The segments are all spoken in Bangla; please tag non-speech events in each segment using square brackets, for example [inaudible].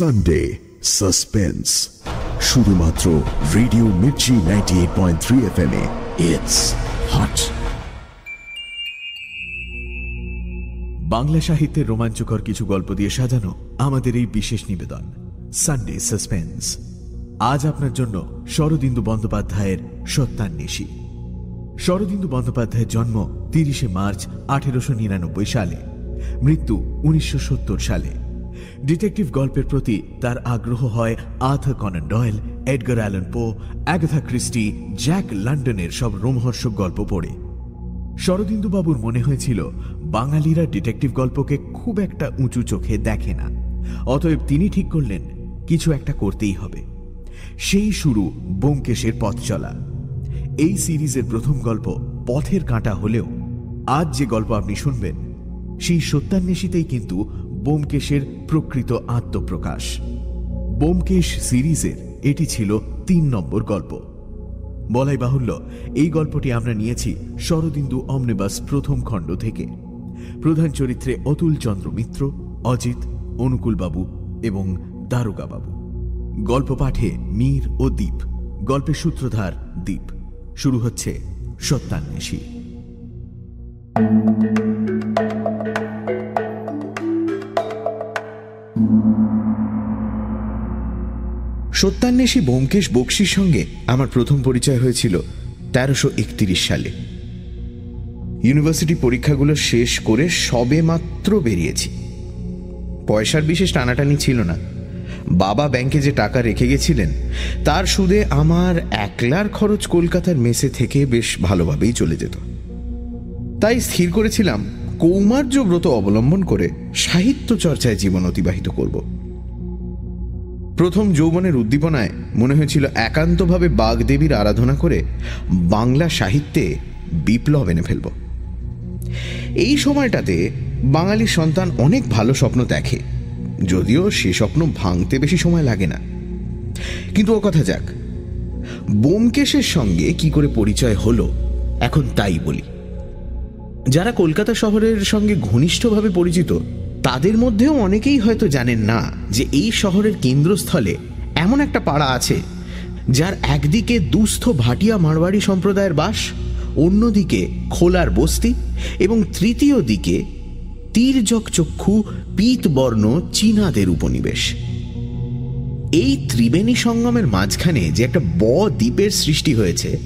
সানডে সাসপেন্স শুধুমাত্র radio Mirchi ninety eight point three F M it's hot Bangla সাহিত্যের রোমাঞ্চকর কিছু গল্প দিয়ে সাজানো আমাদের এই বিশেষ নিবেদন সানডে সাসপেন্স আজ আপনার জন্য শরদিন্দু বন্দ্যোপাধ্যায়ের সত্যান্বেষী। শরদিন্দু বন্দ্যোপাধ্যায়ের জন্ম তিরিশে মার্চ আঠেরোশো নিরানব্বই সালে, মৃত্যু উনিশশো সত্তর সালে। ডিটেকটিভ গল্পের প্রতি তার আগ্রহ হয় Arthur Conan Doyle, Edgar Allan Poe, Agatha Christie, Jack লন্ডনের সব রোমহর্ষক গল্প পড়ে। শরদিন্দুবাবুর মনে হয়েছিল, বাঙালিরা ডিটেকটিভ গল্পকে খুব একটা উঁচু চোখে দেখে না। অতএব তিনি ঠিক করলেন, কিছু একটা করতেই হবে। সেই শুরু ব্যোমকেশের পথ চলা। এই সিরিজের প্রথম গল্প পথের কাঁটা হলেও আজ যে গল্প আপনি শুনবেন, সেই সত্যান্বেষীতেই কিন্তু বোমকেশের প্রকৃত আত্মপ্রকাশ। বোমকেশ সিরিজের এটি ছিল তিন নম্বর গল্প। বলাই বাহুল্য, এই গল্পটি আমরা নিয়েছি শরদিন্দু অমনেবাস প্রথম খণ্ড থেকে। প্রধান চরিত্রে অতুল চন্দ্র মিত্র, অজিত, অনুকূলবাবু এবং দারোগাবাবু। গল্প পাঠে মীর ও দ্বীপ গল্পের সূত্রধার দ্বীপ শুরু হচ্ছে সত্যান্বেষী। সত্যান্বেষী ব্যোমকেশ বক্সির সঙ্গে আমার প্রথম পরিচয় হয়েছিল তেরোশো সালে। ইউনিভার্সিটি পরীক্ষাগুলো শেষ করে সবে মাত্র বেরিয়েছি। পয়সার বিশেষ টানাটানি ছিল না। বাবা ব্যাংকে যে টাকা রেখে গেছিলেন, তার সুদে আমার একলার খরচ কলকাতার মেসে থেকে বেশ ভালোভাবেই চলে যেত। তাই স্থির করেছিলাম কৌমার্য ব্রত অবলম্বন করে সাহিত্য চর্চায় জীবন অতিবাহিত করব। প্রথম যৌবনের উদ্দীপনায় মনে হয়েছিল একান্তভাবে বাগদেবীর আরাধনা করে বাংলা সাহিত্যে বিপ্লব এনে ফেলব। এই সময়টাতে বাঙালির সন্তান অনেক ভালো স্বপ্ন দেখে, যদিও সে স্বপ্ন ভাঙতে বেশি সময় লাগে না। কিন্তু ও কথা যাক, বোমকেশের সঙ্গে কি করে পরিচয় হলো, এখন তাই বলি। যারা কলকাতা শহরের সঙ্গে ঘনিষ্ঠভাবে পরিচিত তাদের মধ্যেও অনেকেই হয়তো জানেন না যে এই শহরের কেন্দ্রস্থলে এমন একটা পাড়া আছে, যার একদিকে দুস্থ ভাটিয়া মারবাড়ি সম্প্রদায়ের বাস, অন্যদিকে খোলার বস্তি এবং তৃতীয় দিকে তীর্যক চক্ষু পীতবর্ণ চীনাদের উপনিবেশ। এই ত্রিবেণী সঙ্গমের মাঝখানে যে একটা ব দ্বীপের সৃষ্টি হয়েছে,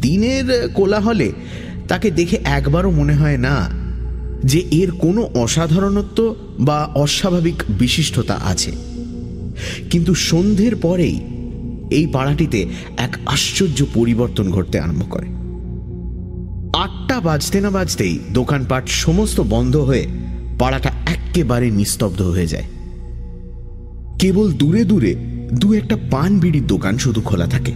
দিনের কোলাহলে তাকে দেখে একবারও মনে হয় না যে এর কোনো অসাধারণত্ব বা অস্বাভাবিক বিশিষ্টতা আছে। কিন্তু সন্ধ্যের পরেই এই পাড়াটিতে এক আশ্চর্য পরিবর্তন ঘটতে আরম্ভ করে। আটটা বাজতে না বাজতেই দোকানপাট সমস্ত বন্ধ হয়ে পাড়াটা একেবারে নিস্তব্ধ হয়ে যায়। কেবল দূরে দূরে দু একটা পান বিড়ির দোকান শুধু খোলা থাকে।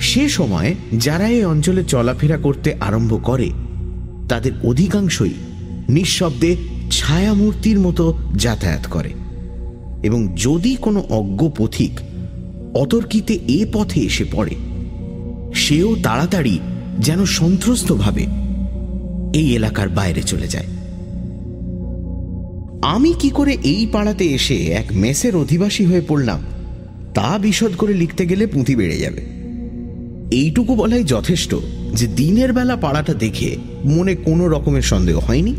সে সময় যারা এই অঞ্চলে চলাফেরা করতে আরম্ভ করে তাদের অধিকাংশই নিঃশব্দে ছায়ামূর্তির মতো যাতায়াত করে। এবং যদি কোনো অজ্ঞ পথিক অতর্কিতে এ পথে এসে পড়ে, সেও তাড়াতাড়ি যেন সন্ত্রস্তভাবে এই এলাকার বাইরে চলে যায়। আমি কি করে এই পাড়াতে এসে এক মেসের অধিবাসী হয়ে পড়লাম, তা বিশদ করে লিখতে গেলে পুঁথি বেড়ে যাবে। এইটুকু বলাই যথেষ্ট যে দিনের বেলা পাড়াটা দেখে মনে কোনো রকমের সন্দেহ হয়নি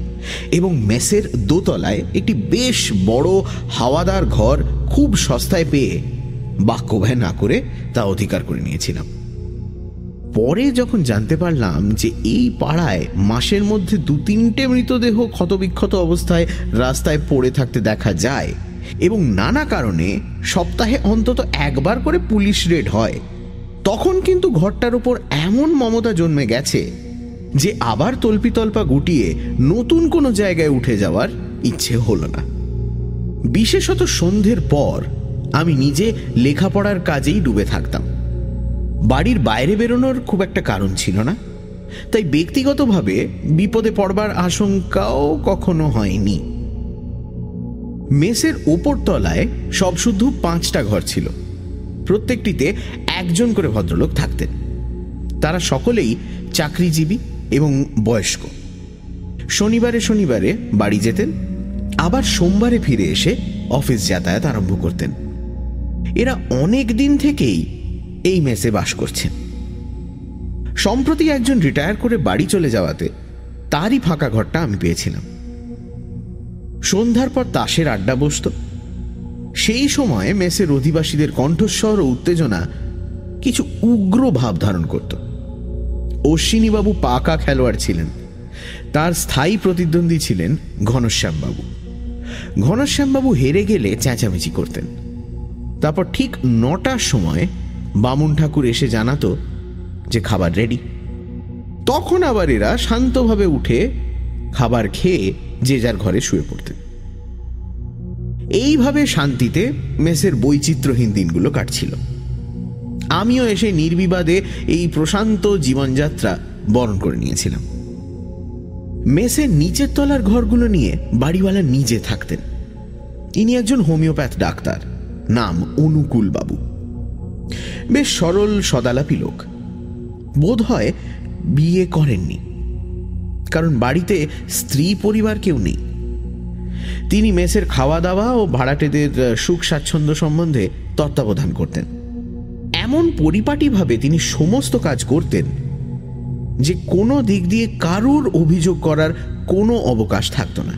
এবং মেসের দোতলায় একটি বেশ বড় হাওয়াদার ঘর খুব সস্তায় পেয়ে বাক্য ব্যয় না করে তা অধিকার করে নিয়েছিলাম। পরে যখন জানতে পারলাম যে এই পাড়ায় মাসের মধ্যে দু তিনটে মৃতদেহ ক্ষতবিক্ষত অবস্থায় রাস্তায় পড়ে থাকতে দেখা যায় এবং নানা কারণে সপ্তাহে অন্তত একবার করে পুলিশ রেড হয় তখন কিন্তু ঘরটার উপর এমন মমতা জন্মে গেছে যে আবার তল্পিতল্পা গুটিয়ে নতুন কোনো জায়গায় উঠে যাওয়ার ইচ্ছে হলো না। বিশেষত সন্ধ্যের পর আমি নিজে লেখাপড়ার কাজেই ডুবে থাকতাম। বাড়ির বাইরে বেরোনোর খুব একটা কারণ ছিল না। তাই ব্যক্তিগতভাবে বিপদে পড়বার আশঙ্কাও কখনো হয়নি। মেসের ওপর তলায় সব শুধু পাঁচটা ঘর ছিল। প্রত্যেকটিতে একজন করে ভদ্রলোক থাকতেন। তারা সকলেই চাকরিজীবী এবং বয়স্ক। শনিবারে শনিবারে বাড়ি যেতেন, আবার সোমবারে ফিরে এসে অফিস যাতায়াত আরম্ভ করতেন। এরা অনেক দিন থেকেই এই মেসে বাস করছেন। সম্প্রতি একজন রিটায়ার করে বাড়ি চলে যাওয়াতে তারই ফাঁকা ঘরটা আমি পেয়েছিলাম। সন্ধ্যার পর তাসের আড্ডা বসত। সেই সময় মেসের অধিবাসীদের কণ্ঠস্বর ও উত্তেজনা কিছু উগ্র ভাব ধারণ করত। অশ্বিনীবাবু পাকা খেলোয়াড় ছিলেন। তার স্থায়ী প্রতিদ্বন্দ্বী ছিলেন ঘনশ্যামবাবু। ঘনশ্যামবাবু হেরে গেলে চেঁচামেচি করতেন। তারপর ঠিক নটার সময় বামুন ঠাকুর এসে জানাতো যে খাবার রেডি তখন আবার এরা শান্তভাবে উঠে খাবার খেয়ে যে যার ঘরে শুয়ে পড়তেন। এইভাবে শান্তিতে মেসের বৈচিত্র্যহীন দিনগুলো কাটছিল। আমিও এসে নির্বিবাদে এই প্রশান্ত জীবনযাত্রা বরণ করে নিয়েছিলাম। মেসের নিচের তলার ঘরগুলো নিয়ে বাড়িওয়ালা নিজে থাকতেন। ইনি একজন হোমিওপ্যাথ ডাক্তার, নাম অনুকূল বাবু। বেশ সরল, সদালাপি লোক। বোধ হয় বিয়ে করেননি। কারণ বাড়িতে স্ত্রী পরিবার কেউ নেই। তিনি মেসের খাওয়া দাওয়া ও ভাড়াটেদের সুখ স্বাচ্ছন্দ্য সম্বন্ধে তত্ত্বাবধান করতেন। এমন পরিপাটিভাবে তিনি সমস্ত কাজ করতেন যে কোনো দিক দিয়ে কারুর অভিযোগ করার কোনো অবকাশ থাকত না।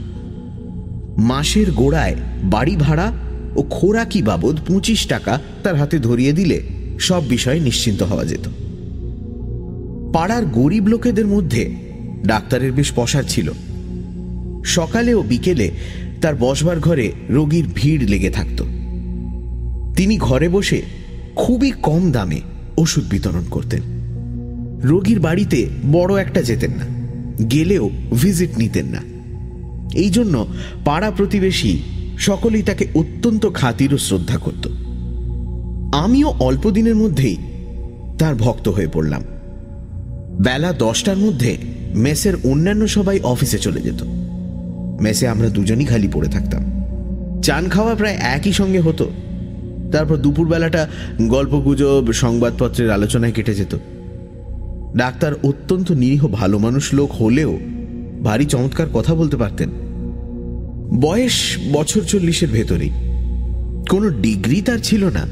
মাসের গোড়ায় বাড়ি ভাড়া ও খোরাকি বাবদ পঁচিশ টাকা তার হাতে ধরিয়ে দিলে সব বিষয়ে নিশ্চিন্ত হওয়া যেত। পাড়ার গরিব লোকেদের মধ্যে ডাক্তারের বেশ পসার ছিল। সকালে ও বিকেলে তার বসবার ঘরে রোগীর ভিড় লেগে থাকত। তিনি ঘরে বসে খুবই কম দামে ওষুধ বিতরণ করতেন। রোগীর বাড়িতে বড় একটা যেতেন না, গেলেও ভিজিট নিতেন না। এই জন্য পাড়া প্রতিবেশী সকলেই তাকে অত্যন্ত খাতির ও শ্রদ্ধা করত। আমিও অল্প দিনের মধ্যেই তার ভক্ত হয়ে পড়লাম। বেলা দশটার মধ্যে মেসের অন্যান্য সবাই অফিসে চলে যেত। মেসে আমরা দুজনই খালি পড়ে থাকতাম। চান খাওয়া প্রায় একই সঙ্গে হতো। তারপর দুপুরবেলাটা গল্পগুজব, সংবাদপত্রের আলোচনায় কেটে যেত। ডাক্তার অত্যন্ত নিরীহ ভালো মানুষ লোক হলেও ভারী চমৎকার কথা বলতে পারতেন। বয়স বছর চল্লিশের ভেতরেই। কোনো ডিগ্রি তার ছিল না।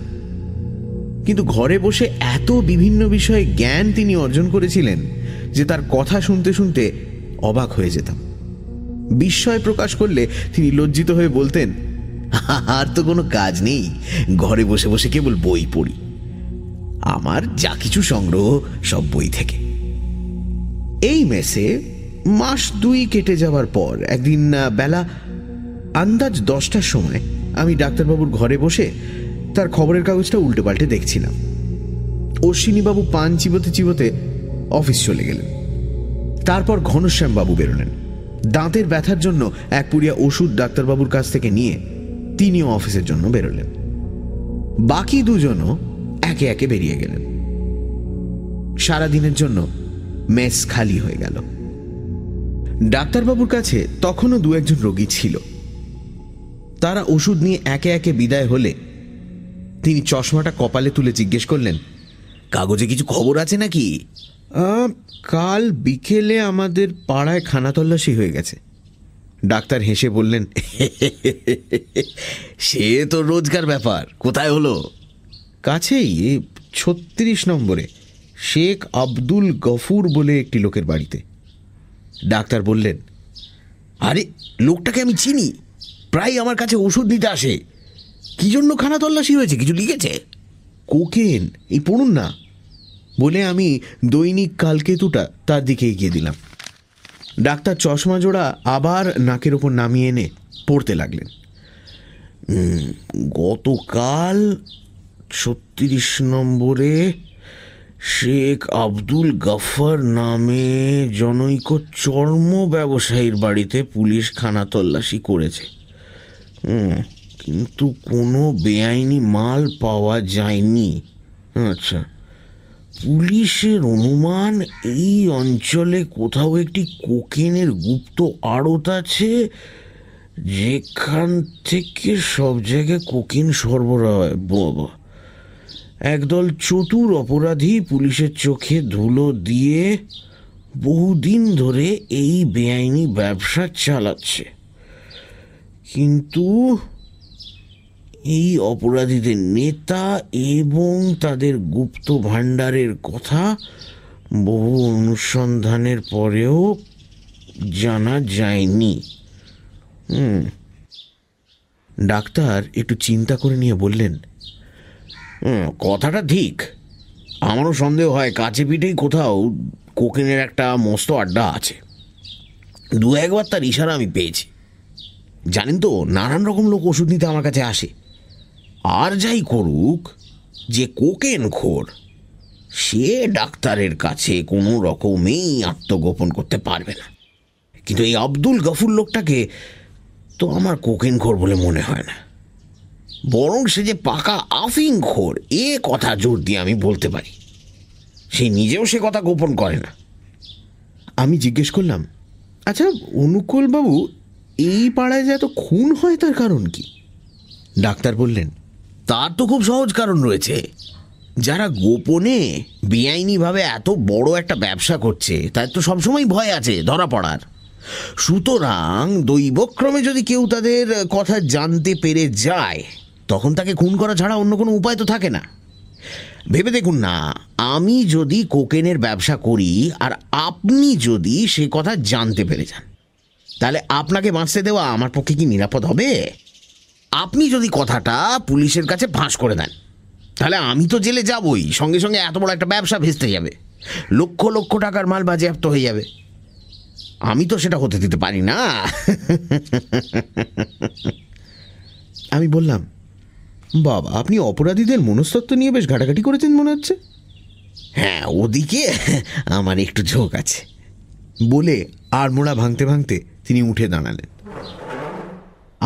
কিন্তু ঘরে বসে এত বিভিন্ন বিষয়ে জ্ঞান তিনি অর্জন করেছিলেন যে তার কথা শুনতে শুনতে অবাক হয়ে যেতাম। বিস্ময় প্রকাশ করলে তিনি লজ্জিত হয়ে বলতেন আর তো কোনো কাজ নেই। ঘরে বসে বসে কেবল বই পড়ি। আমার যা কিছু সংগ্রহ সব বই থেকে। এই মেসে মাস দুই কেটে যাওয়ার পর একদিন বেলা আন্দাজ দশটার সময় আমি ডাক্তারবাবুর ঘরে বসে তার খবরের কাগজটা উল্টে পাল্টে দেখছিলাম। অশ্বিনীবাবু পান চিবোতে চিবোতে অফিস চলে গেলেন। তারপর ঘনশ্যামবাবু বেরোলেন। দাঁতের ব্যথার জন্য এক পুরিয়া ওষুধ ডাক্তারবাবুর কাছ থেকে নিয়ে তিনিও অফিসের জন্য বেরোলেন। বাকি দুজনও একে একে বেরিয়ে গেলেন। সারাদিনের জন্য মেস খালি হয়ে গেল। ডাক্তারবাবুর কাছে তখনও দু একজন রোগী ছিল। তারা ওষুধ নিয়ে একে একে বিদায় হলে তিনি চশমাটা কপালে তুলে জিজ্ঞেস করলেন, কাগজে কিছু খবর আছে নাকি? কাল বিকেলে আমাদের পাড়ায় খানা তল্লাশি হয়ে গেছে। ডাক্তার হেসে বললেন, সে তো রোজকার ব্যাপার, কোথায় হলো? কাছেই ছত্রিশ নম্বরে, শেখ আব্দুল গফুর বলে একটি লোকের বাড়িতে। ডাক্তার বললেন, আরে, লোকটাকে আমি চিনি প্রায় আমার কাছে ওষুধ নিতে আসে। কি জন্য খানা তল্লাশি হয়েছে, কিছু লিখেছে? কোকেন, এই পড়ুন না। বলে আমি দৈনিক কালকেতুটা তার দিকে এগিয়ে দিলাম। ডাক্তার চশমা জোড়া আবার নাকের ওপর নামিয়ে এনে পড়তে লাগলেন। গতকাল ছত্রিশ নম্বরে শেখ আব্দুল গাফার নামে জনৈক চর্ম ব্যবসায়ীর বাড়িতে পুলিশ খানা তল্লাশি করেছে। কিন্তু কোনো বেআইনি মাল পাওয়া যায়নি। আচ্ছা। পুলিশের অনুমান, এই অঞ্চলে কোথাও একটি কোকেনের গুপ্ত আড়ত আছে, যেখান থেকে সব জায়গায় কোকেন সরবরাহ হয়। বাবা একদল চতুর অপরাধী পুলিশের চোখে ধুলো দিয়ে বহুদিন ধরে এই বেআইনি ব্যবসা চালাচ্ছে। কিন্তু এই অপরাধীদের নেতা এবং তাদের গুপ্ত ভাণ্ডারের কথা বহু অনুসন্ধানের পরেও জানা যায়নি। ডাক্তার একটু চিন্তা করে নিয়ে বললেন কথাটা ঠিক। আমারও সন্দেহ হয় কাছে পিঠেই কোথাও কোকেনের একটা মস্ত আড্ডা আছে। দু একবার তার ইশারা আমি পেয়েছি। জানেন তো, নানান রকম লোক ওষুধ নিতে আমার কাছে আসে। আর যাই করুক, যে কোকেন খোর, সে ডাক্তারের কাছে কোনো রকমেই আত্মগোপন করতে পারবে না। কিন্তু এই আব্দুল গফুর লোকটাকে তো আমার কোকেন খোর বলে মনে হয় না। বরং সে যে পাকা আফিং খোর, এ কথা জোর দিয়ে আমি বলতে পারি। সে নিজেও সে কথা গোপন করে না। আমি জিজ্ঞেস করলাম আচ্ছা অনুকূল বাবু এই পাড়ায় যে এত খুন হয় তার কারণ কি? ডাক্তার বললেন তার তো খুব সহজ কারণ রয়েছে। যারা গোপনে বেআইনিভাবে এত বড় একটা ব্যবসা করছে তার তো সবসময় ভয় আছে ধরা পড়ার। সুতরাং দৈবক্রমে যদি কেউ তাদের কথা জানতে পেরে যায়, তখন তাকে খুন করা ছাড়া অন্য কোনো উপায় তো থাকে না। ভেবে দেখুন না, আমি যদি কোকেনের ব্যবসা করি আর আপনি যদি সে কথা জানতে পেরে যান, তাহলে আপনাকে বাঁচতে দেওয়া আমার পক্ষে কি নিরাপদ হবে? আপনি যদি কথাটা পুলিশের কাছে ফাঁস করে দেন, তাহলে আমি তো জেলে যাবই, সঙ্গে সঙ্গে এত বড় একটা ব্যবসা ভেস্তে যাবে। লক্ষ লক্ষ টাকার মাল বাজেয়াপ্ত হয়ে যাবে। আমি তো সেটা হতে দিতে পারি না। আমি বললাম, বাবা, আপনি অপরাধীদের মনস্তত্ব নিয়ে বেশ ঘাটাঘাটি করেছেন মনে হচ্ছে? হ্যাঁ ওদিকে আমার একটু ঝোঁক আছে। বলে আর মোড়া ভাঙতে ভাঙতে তিনি উঠে দাঁড়ালেন।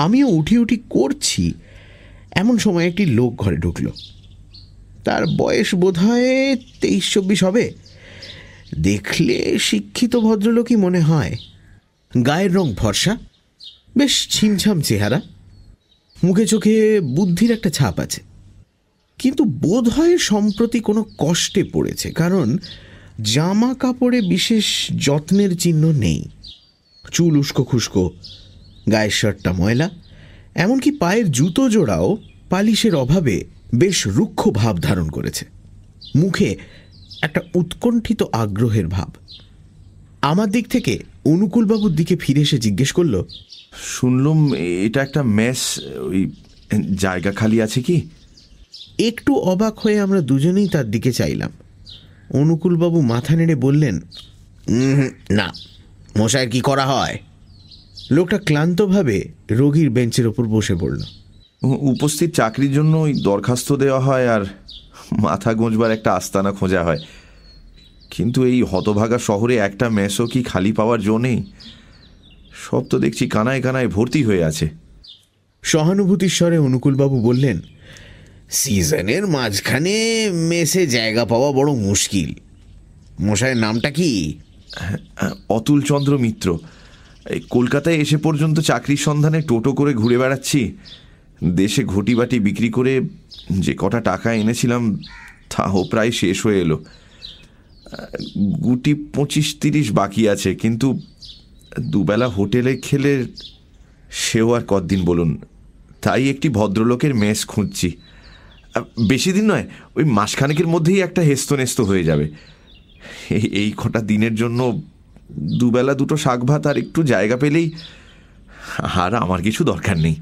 আমিও উঠি উঠি করছি। এমন সময় একটি লোক ঘরে ঢুকলো। তার বয়স বোধ হয় তেইশ চব্বিশ হবে। দেখলে শিক্ষিত ভদ্রলোকই মনে হয়। গায়ের রং ফর্সা, বেশ ছিমছাম চেহারা। মুখে চোখে বুদ্ধির একটা ছাপ আছে। কিন্তু বোধ হয় সম্প্রতি কোনো কষ্টে পড়েছে, কারণ জামা কাপড়ে বিশেষ যত্নের চিহ্ন নেই। চুল উস্কো খুস্কো গায়ের শার্টটা ময়লা এমনকি পায়ের জুতো জোড়াও পালিশের অভাবে বেশ রুক্ষ ভাব ধারণ করেছে। মুখে একটা উৎকণ্ঠিত আগ্রহের ভাব। আমার দিক থেকে অনুকূলবাবুর দিকে ফিরে এসে জিজ্ঞেস করল শুনলুম এটা একটা মেস ওই জায়গা খালি আছে কি? একটু অবাক হয়ে আমরা দুজনেই তার দিকে চাইলাম। অনুকূলবাবু মাথা নেড়ে বললেন না। মশাইয়ের কি করা হয়? লোকটা ক্লান্তভাবে রোগীর বেঞ্চের ওপর বসে পড়ল। উপস্থিত চাকরির জন্য ওই দরখাস্ত দেওয়া হয় আর মাথা গোঁজবার একটা আস্তানা খোঁজা হয়। কিন্তু এই হতভাগা শহরে একটা মেসও কি খালি পাওয়ার জো নেই? সব তো দেখছি কানায় কানায় ভর্তি হয়ে আছে। সহানুভূতির স্বরে অনুকূলবাবু বললেন সিজনের মাঝখানে মেসে জায়গা পাওয়া বড় মুশকিল। মশাইয়ের নামটা কি? অতুল চন্দ্র মিত্র। এই কলকাতায় এসে পর্যন্ত চাকরির সন্ধানে টোটো করে ঘুরে বেড়াচ্ছি। দেশে ঘটিবাটি বিক্রি করে যে কটা টাকা এনেছিলাম, তাও প্রায় শেষ হয়ে এলো। গুটি পঁচিশ তিরিশ বাকি আছে, কিন্তু দুবেলা হোটেলে খেলে সেও আর কদিন বলুন? তাই একটি ভদ্রলোকের মেস খুঁজছি। বেশি দিন নয়, ওই মাসখানেকের মধ্যেই একটা হেস্তনেস্ত হয়ে যাবে। এই কটা দিনের জন্য দুবেলা দুটো শাক ভাত আর একটু জায়গা পেলেই আর আমার কিছু দরকার নেই।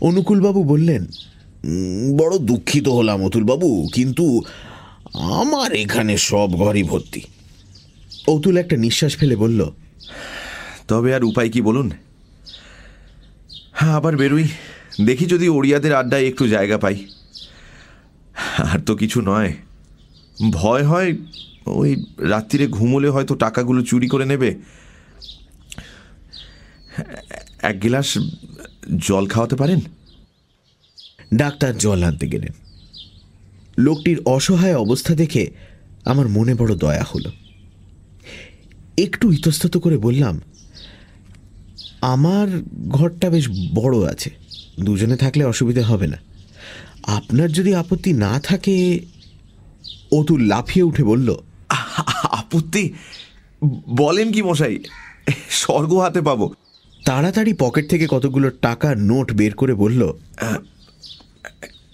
অনুকূলবাবু বললেন বড় দুঃখিত হলাম অতুলবাবু কিন্তু আমার এখানে সব ঘরই ভর্তি। অতুল একটা নিঃশ্বাস ফেলে বলল তবে আর উপায় কি বলুন? হ্যাঁ আবার বেরোই। দেখি যদি ওড়িয়াদের আড্ডায় একটু জায়গা পাই। আর তো কিছু নয়। ভয় হয় ওই রাত্রিরে ঘুমোলে হয়তো টাকাগুলো চুরি করে নেবে। এক গিলাস জল খাওয়াতে পারেন? ডাক্তার জল আনতে গেলেন। লোকটির অসহায় অবস্থা দেখে আমার মনে বড় দয়া হলো। একটু ইতস্তত করে বললাম, আমার ঘরটা বেশ বড় আছে, দুজনে থাকলে অসুবিধা হবে না। আপনার যদি আপত্তি না থাকে অতুল লাফিয়ে উঠে বলল আপত্তি? বলেন কি মশাই স্বর্গ হাতে পাবো। তাড়াতাড়ি পকেট থেকে কতগুলো টাকা নোট বের করে বলল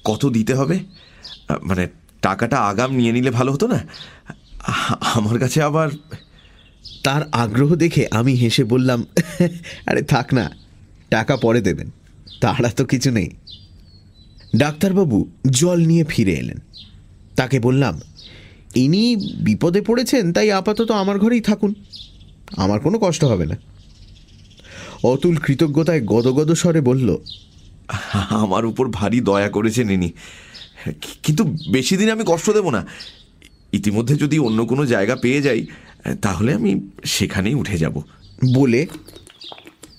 কত দিতে হবে? মানে টাকাটা আগাম নিয়ে নিলে ভালো হতো না? আমার কাছে আবার তার আগ্রহ দেখে আমি হেসে বললাম আরে থাক না টাকা পরে দেবেন তাড়া তো কিছু নেই। ডাক্তারবাবু জল নিয়ে ফিরে এলেন। তাকে বললাম ইনি বিপদে পড়েছেন তাই আপাতত আমার ঘরেই থাকুন। আমার কোনো কষ্ট হবে না। অতুল কৃতজ্ঞতায় গদগদ স্বরে বলল আমার উপর ভারী দয়া করেছেন ইনি। কিন্তু বেশি দিন আমি কষ্ট দেব না। ইতিমধ্যে যদি অন্য কোনো জায়গা পেয়ে যাই তাহলে আমি সেখানেই উঠে যাব। বলে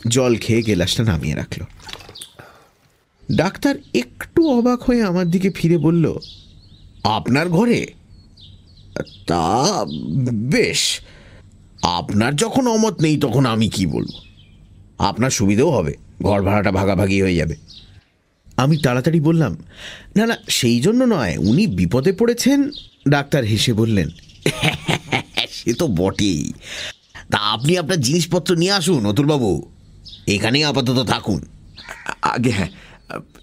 জল খেয়ে গেলাসটা নামিয়ে রাখল। ডাক্তার একটু অবাক হয়ে আমার দিকে ফিরে বলল আপনার ঘরে তা, বেশ। আপনার যখন অমত নেই, তখন আমি কি বলব? আপনার সুবিধেও হবে, ঘর ভাড়াটা ভাগাভাগি হয়ে যাবে। আমি তাড়াতাড়ি বললাম, না না, সেই জন্য নয়, উনি বিপদে পড়েছেন। ডাক্তার হেসে বললেন, [laughs] সে তো বটেই। তা আপনি আপনার জিনিসপত্র নিয়ে আসুন, অতুলবাবু। এখানেই আপাতত থাকুন। আগে হ্যাঁ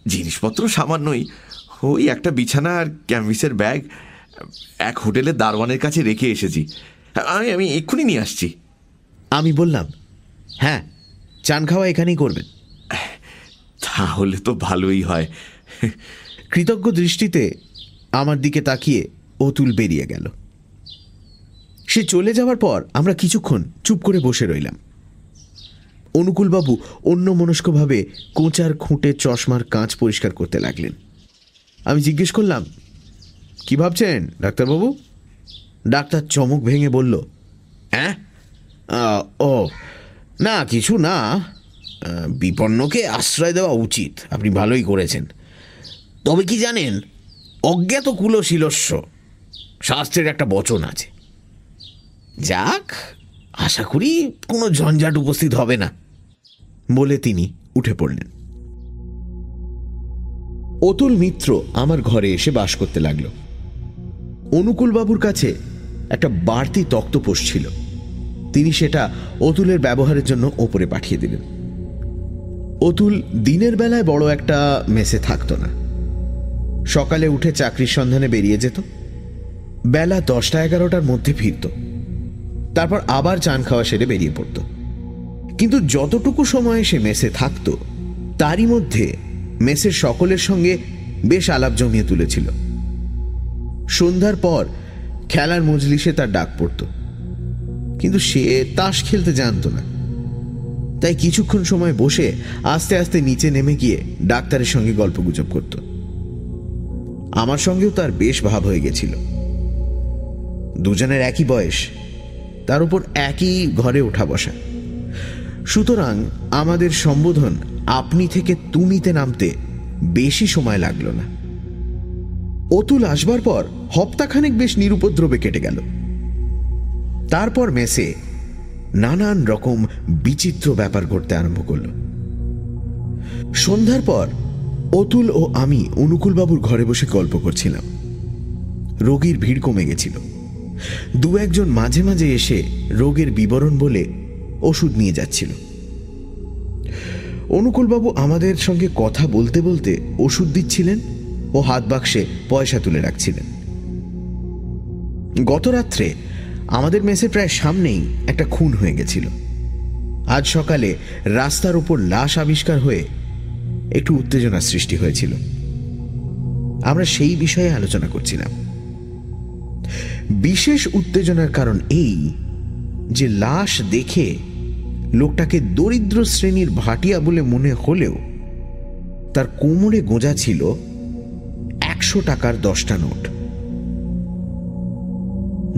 জিনিসপত্র সামান্যই। ওই একটা বিছানা আর ক্যানভিসের ব্যাগ। এক হোটেলে দারওয়ানের কাছে রেখে এসেছি। আমি আমি এক্ষুনি নিয়ে আসছি। আমি বললাম হ্যাঁ চান খাওয়া এখানেই করবেন। তাহলে তো ভালোই হয়। কৃতজ্ঞ দৃষ্টিতে আমার দিকে তাকিয়ে অতুল বেরিয়ে গেল। সে চলে যাওয়ার পর আমরা কিছুক্ষণ চুপ করে বসে রইলাম। অনুকূলবাবু অন্য মনস্কভাবে কোঁচার খুঁটে চশমার কাঁচ পরিষ্কার করতে লাগলেন। আমি জিজ্ঞেস করলাম কি ভাবছেন, ডাক্তারবাবু? ডাক্তার চমক ভেঙে বলল হ্যাঁ ও, না, কিছু না। বিপন্নকে আশ্রয় দেওয়া উচিত, আপনি ভালোই করেছেন। তবে কি জানেন, অজ্ঞাত কুলশীলস্য শাস্ত্রের একটা বচন আছে। যাক, আশা করি কোনো ঝঞ্ঝাট উপস্থিত হবে না, বলে তিনি উঠে পড়লেন। অতুল মিত্র আমার ঘরে এসে বাস করতে লাগল। অনুকূলবাবুর কাছে একটা বাড়তি তক্তপোষ ছিল। তিনি সেটা অতুলের ব্যবহারের জন্য ওপরে পাঠিয়ে দিলেন। অতুল দিনের বেলায় বড় একটা মেসে থাকতো না। সকালে উঠে চাকরির সন্ধানে বেরিয়ে যেত। বেলা দশটা এগারোটার মধ্যে ফিরত। তারপর আবার চান খাওয়া সেরে বেরিয়ে পড়তো। কিন্তু যতটুকু সময় সে মেসে থাকত, তারই মধ্যে মেসের সকলের সঙ্গে বেশ আলাপ জমিয়ে তুলেছিল। সন্ধ্যার পর খেলার মজলিসে তার ডাক পড়ত। কিন্তু সে তাস খেলতে জানতো না। তাই কিছুক্ষণ সময় বসে আস্তে আস্তে নিচে নেমে গিয়ে ডাক্তারের সঙ্গে গল্পগুজব করত। আমার সঙ্গেও তার বেশ ভাব হয়ে গেছিল। দুজনের একই বয়স, তার উপর একই ঘরে ওঠা বসা। সুতরাং আমাদের সম্বোধন, আপনি থেকে তুমিতে নামতে বেশি সময় লাগল না। অতুল আসবার পর হপ্তাখানেক বেশ নিরুপদ্রবে কেটে গেল। তারপর মেসে নানান রকম বিচিত্র ব্যাপার ঘটতে আরম্ভ করল। সন্ধ্যার পর অতুল ও আমি অনুকূলবাবুর ঘরে বসে গল্প করছিলাম। রোগীর ভিড় কমে গেছিল। দু একজন মাঝে মাঝে এসে রোগের বিবরণ বলে ওষুধ নিয়ে যাচ্ছিল। অনুকূলবাবু আমাদের সঙ্গে কথা বলতে বলতে ওষুধ দিচ্ছিলেন ও হাত বাক্সে পয়সা তুলে রাখছিলেন। গত রাত্রে আমাদের মেসে প্রায় সামনেই একটা খুন হয়ে গেছিল। আজ সকালে রাস্তার উপর লাশ আবিষ্কার হয়ে একটু উত্তেজনা সৃষ্টি হয়েছিল। আমরা সেই বিষয়ে আলোচনা করছিলাম। বিশেষ উত্তেজনার কারণ এই যে লাশ দেখে লোকটাকে দরিদ্র শ্রেণির ভাটিয়া বলে মনে হলেও তার কোমরে গোঁজা ছিল একশো টাকার দশটা নোট।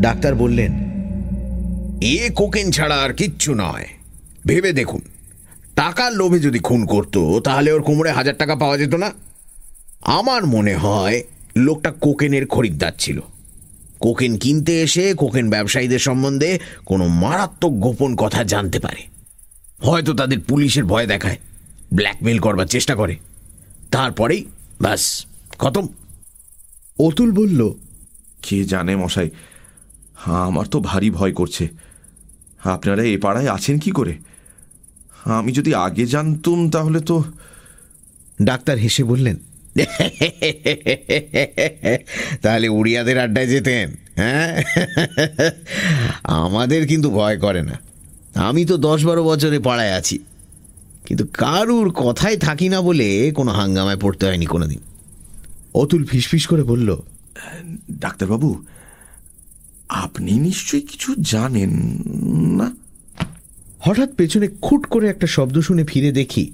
ডাক্তার বললেন, এ কোকেন ছাড়া আর কিচ্ছু নয়। ভেবে দেখুন, টাকার লোভে যদি খুন করতো, তাহলে ওর কোমরে হাজার টাকা পাওয়া যেত না। আমার মনে হয় লোকটা কোকেনের খরিদ্দার ছিল। কোকেন কিনতে এসে কোকেন ব্যবসায়ীদের সম্বন্ধে কোনো মারাত্মক গোপন কথা জানতে পারে। হয়তো তাদের পুলিশের ভয় দেখায়, ব্ল্যাকমেল করবার চেষ্টা করে। তারপরেই ব্যাস, খতম। অতুল বলল কে জানে মশাই আমার তো ভারী ভয় করছে। আপনারা এ পাড়ায় আছেন কি করে? আমি যদি আগে জানতুম তাহলে তো ডাক্তার হেসে বললেন তাহলে উড়িয়াদের আড্ডায় যেতেন হ্যাঁ? আমাদের কিন্তু ভয় করে না। আমি তো দশ বারো বছরে পাড়ায় আছি। কিন্তু কারুর কথায় থাকি না বলে কোনো হাঙ্গামায় পড়তে হয়নি কোনোদিন। অতুল ফিসফিস করে বলল ডাক্তারবাবু আপনি নিশ্চয়ই কিছু জানেন না? হঠাৎ পেছনে খুট করে একটা শব্দ শুনে ফিরে দেখি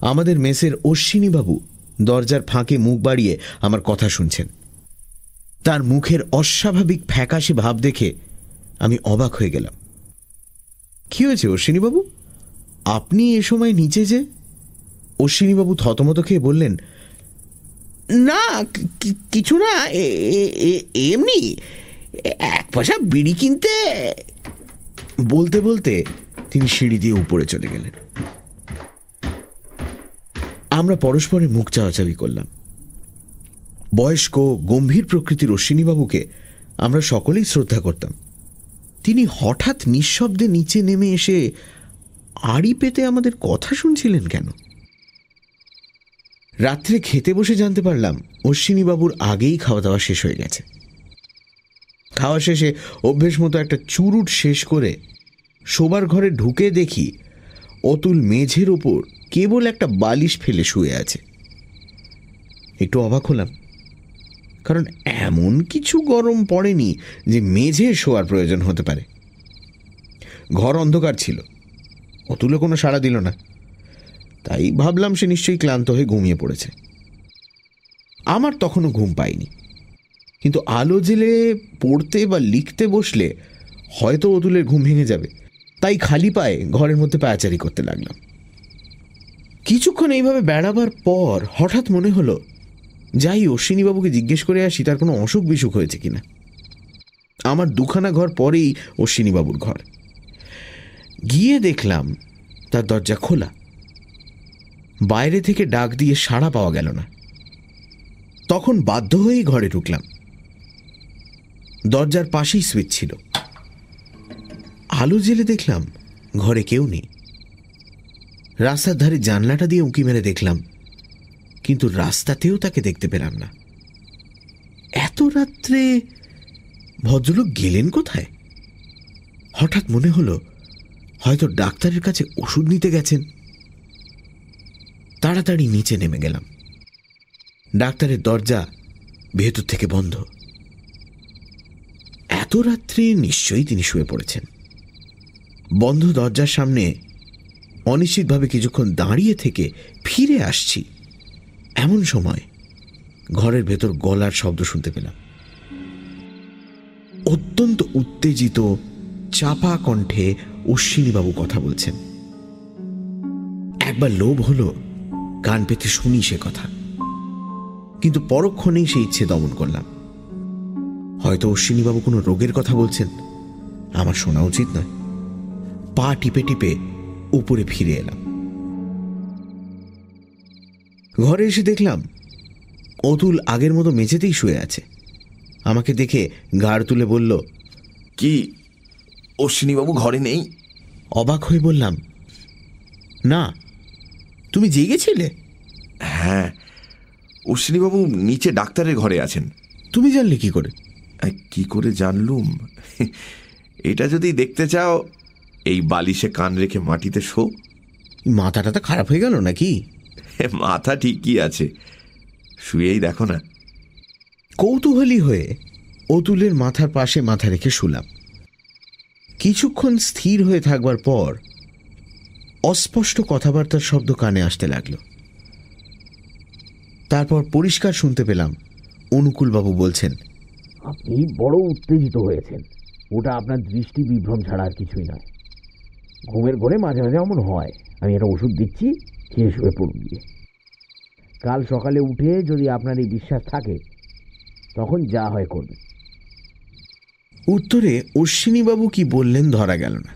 আমাদের মেসের অশ্বিনীবাবু দরজার ফাঁকে মুখ বাড়িয়ে আমার কথা শুনছেন। তার মুখের অস্বাভাবিক ফ্যাকাশে ভাব দেখে আমি অবাক হয়ে গেলাম। কি হয়েছে অশ্বিনীবাবু? আপনি এ সময় নিচে যে? অশ্বিনীবাবু থতমত খেয়ে বললেন না কিছু না এমনি, এক পয়সা বিড়ি কিনতে, বলতে বলতে তিনি সিঁড়ি দিয়ে উপরে চলে গেলেন। আমরা পরস্পরে মুখ চাওয়াচাবি করলাম। বয়স্ক, গম্ভীর প্রকৃতির অশ্বিনীবাবুকে আমরা সকলেই শ্রদ্ধা করতাম। তিনি হঠাৎ নিঃশব্দে নিচে নেমে এসে আড়ি পেতে আমাদের কথা শুনছিলেন কেন? রাত্রে খেতে বসে জানতে পারলাম, অশ্বিনীবাবুর আগেই খাওয়া দাওয়া শেষ হয়ে গেছে। খাওয়া শেষে অভ্যেস মতো একটা চুরুট শেষ করে শোবার ঘরে ঢুকে দেখি অতুল মেঝের ওপর কেবল একটা বালিশ ফেলে শুয়ে আছে। একটু অবাক হলাম, কারণ এমন কিছু গরম পড়েনি যে মেঝে শোয়ার প্রয়োজন হতে পারে। ঘর অন্ধকার ছিল, অতুলও কোনো সাড়া দিল না। তাই ভাবলাম সে নিশ্চয়ই ক্লান্ত হয়ে ঘুমিয়ে পড়েছে। আমার তখনও ঘুম পাইনি কিন্তু আলো জেলে পড়তে বা লিখতে বসলে হয়তো অতুলের ঘুম ভেঙে যাবে। তাই খালি পায়ে ঘরের মধ্যে পায়াচারি করতে লাগলাম। কিছুক্ষণ এইভাবে বেড়াবার পর হঠাৎ মনে হলো, যাই অশ্বিনীবাবুকে জিজ্ঞেস করে আসি তার কোনো অসুখ বিসুখ হয়েছে কিনা। আমার দুখানা ঘর পরেই অশ্বিনীবাবুর ঘর। গিয়ে দেখলাম তার দরজা খোলা। বাইরে থেকে ডাক দিয়ে সাড়া পাওয়া গেল না। তখন বাধ্য হয়েই ঘরে ঢুকলাম। দরজার পাশেই সুইচ ছিল। আলো জেলে দেখলাম ঘরে কেউ নেই। রাস্তার ধারে জানলাটা দিয়ে উঁকি মেরে দেখলাম, কিন্তু রাস্তাতেও তাকে দেখতে পেলাম না। এত রাত্রে ভদ্রলোক গেলেন কোথায়? হঠাৎ মনে হলো, হয়তো ডাক্তারের কাছে ওষুধ নিতে গেছেন। তাড়াতাড়ি নিচে নেমে গেলাম। ডাক্তারের দরজা ভেতর থেকে বন্ধ। এত রাত্রে নিশ্চয়ই তিনি শুয়ে পড়েছেন। বন্ধ দরজার সামনে অনিশ্চিতভাবে কিছুক্ষণ দাঁড়িয়ে থেকে ফিরে আসছি। এমন সময় ঘরের ভেতর গলার শব্দ শুনতে পেলাম। অত্যন্ত উত্তেজিত, চাপা কণ্ঠে অশ্বিনীবাবু কথা বলছেন। একবার লোভ হলো কান পেতে শুনি সে কথা। কিন্তু পরক্ষণেই সে ইচ্ছে দমন করলাম। হয়তো অশ্বিনীবাবু কোনো রোগের কথা বলছেন। আমার শোনা উচিত নয়। পা টিপে টিপে উপরে ফিরে এলাম। ঘরে এসে দেখলাম অতুল আগের মতো মেঝেতেই শুয়ে আছে। আমাকে দেখে ঘাড় তুলে বলল কি অশ্বিনীবাবু ঘরে নেই? অবাক হয়ে বললাম না তুমি জেগেছিলে? হ্যাঁ। অশ্বিনীবাবু নিচে ডাক্তারের ঘরে আছেন। তুমি জানলে কি করে? কি করে জানলুম? এটা যদি দেখতে চাও এই বালিশে কান রেখে মাটিতে শো। মাথাটা তো খারাপ হয়ে গেল নাকি? মাথা ঠিকই আছে। শুয়েই দেখো না। কৌতূহলী হয়ে অতুলের মাথার পাশে মাথা রেখে শুলাম। কিছুক্ষণ স্থির হয়ে থাকবার পর অস্পষ্ট কথাবার্তার শব্দ কানে আসতে লাগল। তারপর পরিষ্কার শুনতে পেলাম অনুকূলবাবু বলছেন আপনি বড় উত্তেজিত হয়েছেন। ওটা আপনার দৃষ্টি বিভ্রম ছাড়া আর কিছুই নয়। ঘুমের ঘরে মাঝে মাঝে এমন হয়। আমি একটা ওষুধ দিচ্ছি খেয়ে শুয়ে পড়ুন গিয়ে। কাল সকালে উঠে যদি আপনার এই বিশ্বাস থাকে তখন যা হয় করবে উত্তরে অশ্বিনীবাবু কি বললেন ধরা গেল না।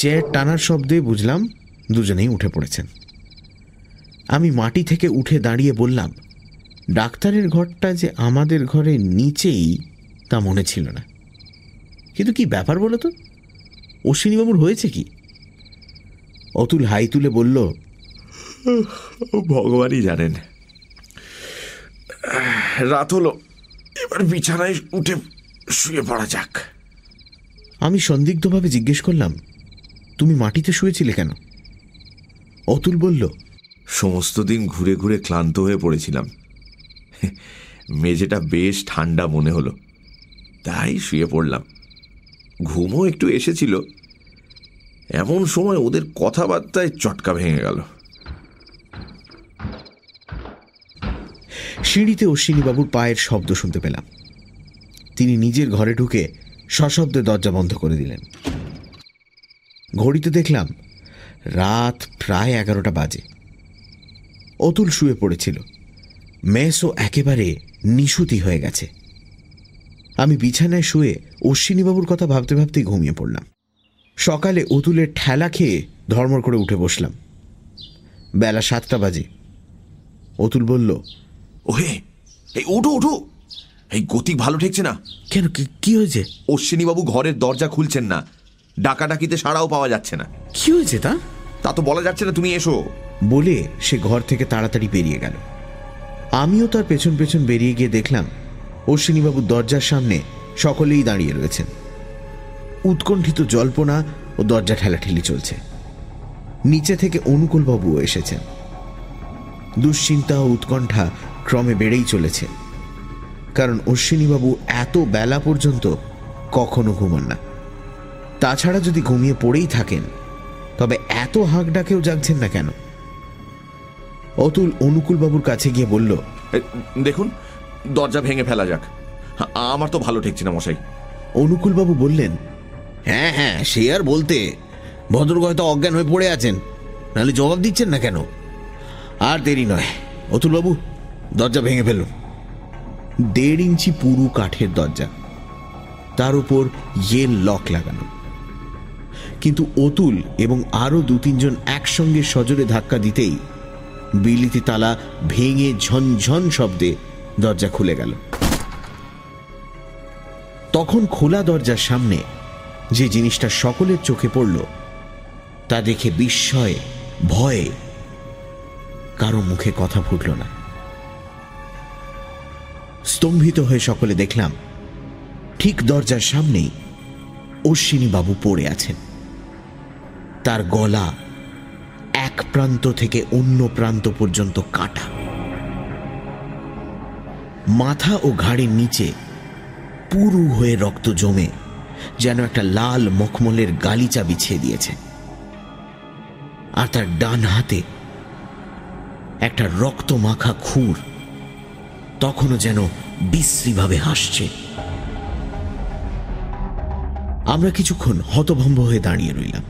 চেয়ার টানার শব্দে বুঝলাম দুজনেই উঠে পড়েছেন। আমি মাটি থেকে উঠে দাঁড়িয়ে বললাম ডাক্তারের ঘরটা যে আমাদের ঘরের নিচেই তা মনে ছিল না। কিন্তু কি ব্যাপার বলো তো? অশ্বিনীবাবুর হয়েছে কি? অতুল হাই তুলে বলল ভগবানই জানেন। রাত হলো এবার বিছানায় উঠে শুয়ে পড়া যাক। আমি সন্দিগ্ধভাবে জিজ্ঞেস করলাম তুমি মাটিতে শুয়েছিলে কেন? অতুল বলল সমস্ত দিন ঘুরে ঘুরে ক্লান্ত হয়ে পড়েছিলাম। মেঝেটা বেশ ঠান্ডা মনে হলো। তাই শুয়ে পড়লাম। ঘুমও একটু এসেছিল। এমন সময় ওদের কথাবার্তায় চটকা ভেঙে গেল। সিঁড়িতে অশ্বিনীবাবুর পায়ের শব্দ শুনতে পেলাম। তিনি নিজের ঘরে ঢুকে সশব্দে দরজা বন্ধ করে দিলেন। ঘড়িতে দেখলাম রাত প্রায় এগারোটা বাজে। অতুল শুয়ে পড়েছিল। মেসও একেবারে নিশুতি হয়ে গেছে। আমি বিছানায় শুয়ে অশ্বিনীবাবুর কথা ভাবতে ভাবতেই ঘুমিয়ে পড়লাম। সকালে অতুলের ঠেলা খেয়ে ধর্মর করে উঠে বসলাম। বেলা সাতটা বাজে। অতুল বলল ওহে এই উঠো উঠো। এই গতি ভালো ঠেকছে না। কেন কি- কি হয়েছে? অশ্বিনীবাবু ঘরের দরজা খুলছেন না। ডাকাডাকিতে সাড়াও পাওয়া যাচ্ছে না। কি হয়েছে তা? তা তো বলা যাচ্ছে না তুমি এসো। বলে সে ঘর থেকে তাড়াতাড়ি বেরিয়ে গেল। আমিও তার পেছন পেছন বেরিয়ে গিয়ে দেখলাম অশ্বিনীবাবুর দরজার সামনে সকলেই দাঁড়িয়ে রয়েছেন। উৎকণ্ঠিত জল্পনা ও দরজা ঠেলাঠেলি চলছে। নিচে থেকে অনুকূলবাবুও এসেছেন। দুশ্চিন্তা ও উৎকণ্ঠা ক্রমে বেড়েই চলেছে। কারণ অশ্বিনীবাবু এত বেলা পর্যন্ত কখনো ঘুমান না। তাছাড়া যদি ঘুমিয়ে পড়েই থাকেন তবে এত হাঁক ডাকেও জাগছেন না কেন? অতুল অনুকূলবাবুর কাছে গিয়ে বলল দেখুন দরজা ভেঙে ফেলা যাক। আমার তো ভালো ঠেকছে না মশাই। অনুকূলবাবু বললেন হ্যাঁ হ্যাঁ সে আর বলতে ভদ্রলোক হয়তো অজ্ঞান হয়ে পড়ে আছেন নাহলে জবাব দিচ্ছেন না কেন? আর দেরি নয় অতুলবাবু দরজা ভেঙে ফেলুন। দেড় ইঞ্চি পুরু কাঠের দরজা তার উপর ইয়েল লক লাগানো। কিন্তু অতুল এবং আরও দু তিনজন একসঙ্গে সজোরে ধাক্কা দিতেই বিলিতি তালা ভেঙে ঝনঝন শব্দে দরজা খুলে গেল। তখন খোলা দরজার সামনে যে জিনিসটা সকলের চোখে পড়ল, তা দেখে বিস্ময়ে, ভয়ে কারও মুখে কথা ফুটল না। স্তম্ভিত হয়ে সকলে দেখলাম, ঠিক দরজার সামনেই অশ্বিনী বাবু পড়ে আছেন। তার গলা এক প্রান্ত থেকে অন্য প্রান্ত পর্যন্ত কাটা। মাথা ও ঘাড়ের নিচে পুরু হয়ে রক্ত জমে যেন একটা লাল মখমলের গালিচা বিছিয়ে দিয়েছে। আর তার ডান হাতে একটা রক্ত মাখা খুর তখনও যেন বিশ্রীভাবে হাসছে। আমরা কিছুক্ষণ হতভম্ব হয়ে দাঁড়িয়ে রইলাম।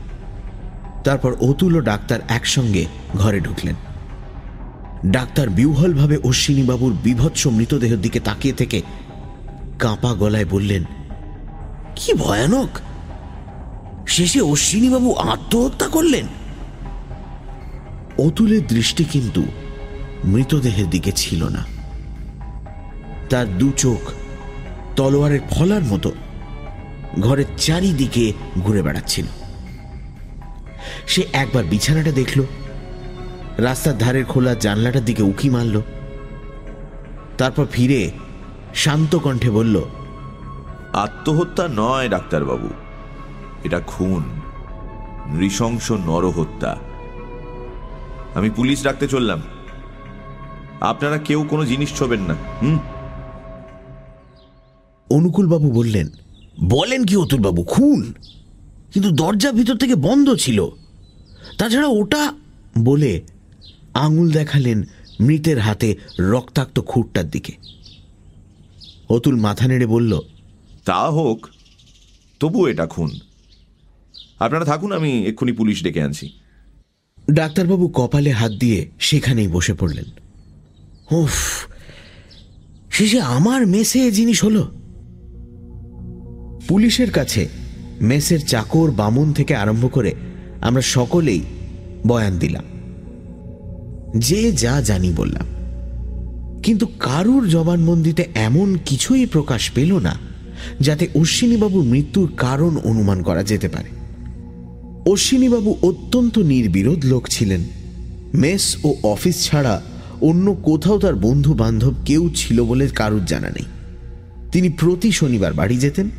তারপর অতুল ও ডাক্তার একসঙ্গে ঘরে ঢুকলেন। ডাক্তার বিহ্বলভাবে অশ্বিনীবাবুর বিভৎস মৃতদেহের দিকে তাকিয়ে থেকে কাঁপা গলায় বললেন, কি ভয়ানক! শেষে অশ্বিনীবাবু আত্মহত্যা করলেন? অতুলের দৃষ্টি কিন্তু মৃতদেহের দিকে ছিল না। তার দু চোখ তলোয়ারের ফলার মতো ঘরের চারিদিকে ঘুরে বেড়াচ্ছিল। সে একবার বিছানাটা দেখল রাস্তার ধারের খোলা জানলাটার দিকে উকি মারল তারপর ফিরে শান্ত কণ্ঠে বলল আত্মহত্যা নয় ডাক্তারবাবু। এটা খুন নৃশংস নরহত্যা। আমি পুলিশ ডাকতে চললাম। আপনারা কেউ কোনো জিনিস ছোবেন না হুম? অনুকূলবাবু বললেন বলেন কি অতুলবাবু খুন? কিন্তু দরজা ভিতর থেকে বন্ধ ছিল। তাছাড়া ওটা বলে আঙুল দেখালেন মৃতের হাতে রক্তাক্ত খুঁটটার দিকে। অতুল মাথা নেড়ে বলল তা হোক তবু এটা খুন। আপনারা থাকুন আমি এক্ষুনি পুলিশ ডেকে আনছি। ডাক্তারবাবু কপালে হাত দিয়ে সেখানেই বসে পড়লেন। উফ শেষে আমার মেসে জিনিস হলো। পুলিশের কাছে মেসের চাকর বামুন থেকে আরম্ভ করে আমরা সকলেই বয়ান দিলাম। যে যা জানি বললাম। কিন্তু কারুর জবানবন্দিতে এমন কিছুই প্রকাশ পেল না, যাতে অশ্বিনীবাবুর মৃত্যুর কারণ অনুমান করা যেতে পারে। অশ্বিনীবাবু অত্যন্ত নির্বিরোধ লোক ছিলেন। মেস ও অফিস ছাড়া অন্য কোথাও তার বন্ধু বান্ধব কেউ ছিল বলে কারুর জানা নেই। তিনি প্রতি শনিবার বাড়ি যেতেন।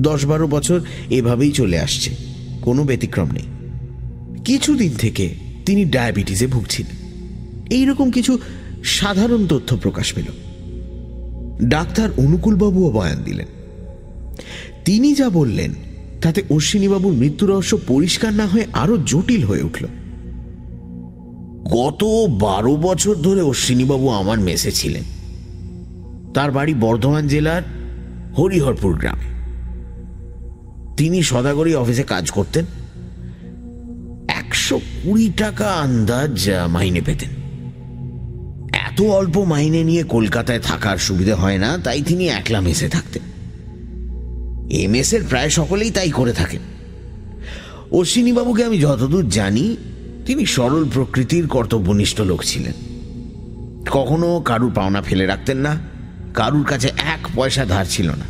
দশ বারো বছর এভাবেই চলে আসছে। কোনো ব্যতিক্রম নেই। কিছুদিন থেকে তিনি ডায়াবেটিসে ভুগছিলেন এইরকম কিছু সাধারণ তথ্য প্রকাশ পেল। ডাক্তার অনুকূলবাবুও বয়ান দিলেন। তিনি যা বললেন, তাতে অশ্বিনীবাবুর মৃত্যু রহস্য পরিষ্কার না হয়ে আরও জটিল হয়ে উঠল। গত বারো বছর ধরে অশ্বিনীবাবু আমার মেসে ছিলেন। তার বাড়ি বর্ধমান জেলার হরিহরপুর গ্রামে। তিনি সদাগরি অফিসে কাজ করতেন। একশো কুড়ি টাকা আন্দাজ মাইনে পেতেন। এত অল্প মাইনে নিয়ে কলকাতায় থাকার সুবিধা হয় না, তাই তিনি একলা মেসে থাকতেন। এম এস এর প্রায় সকলেই তাই করে থাকেন। অশ্বিনীবাবুকে আমি যতদূর জানি, তিনি সরল প্রকৃতির কর্তব্যনিষ্ঠ লোক ছিলেন। কখনো কারুর পাওনা ফেলে রাখতেন না, কারুর কাছে এক পয়সা ধার ছিল না।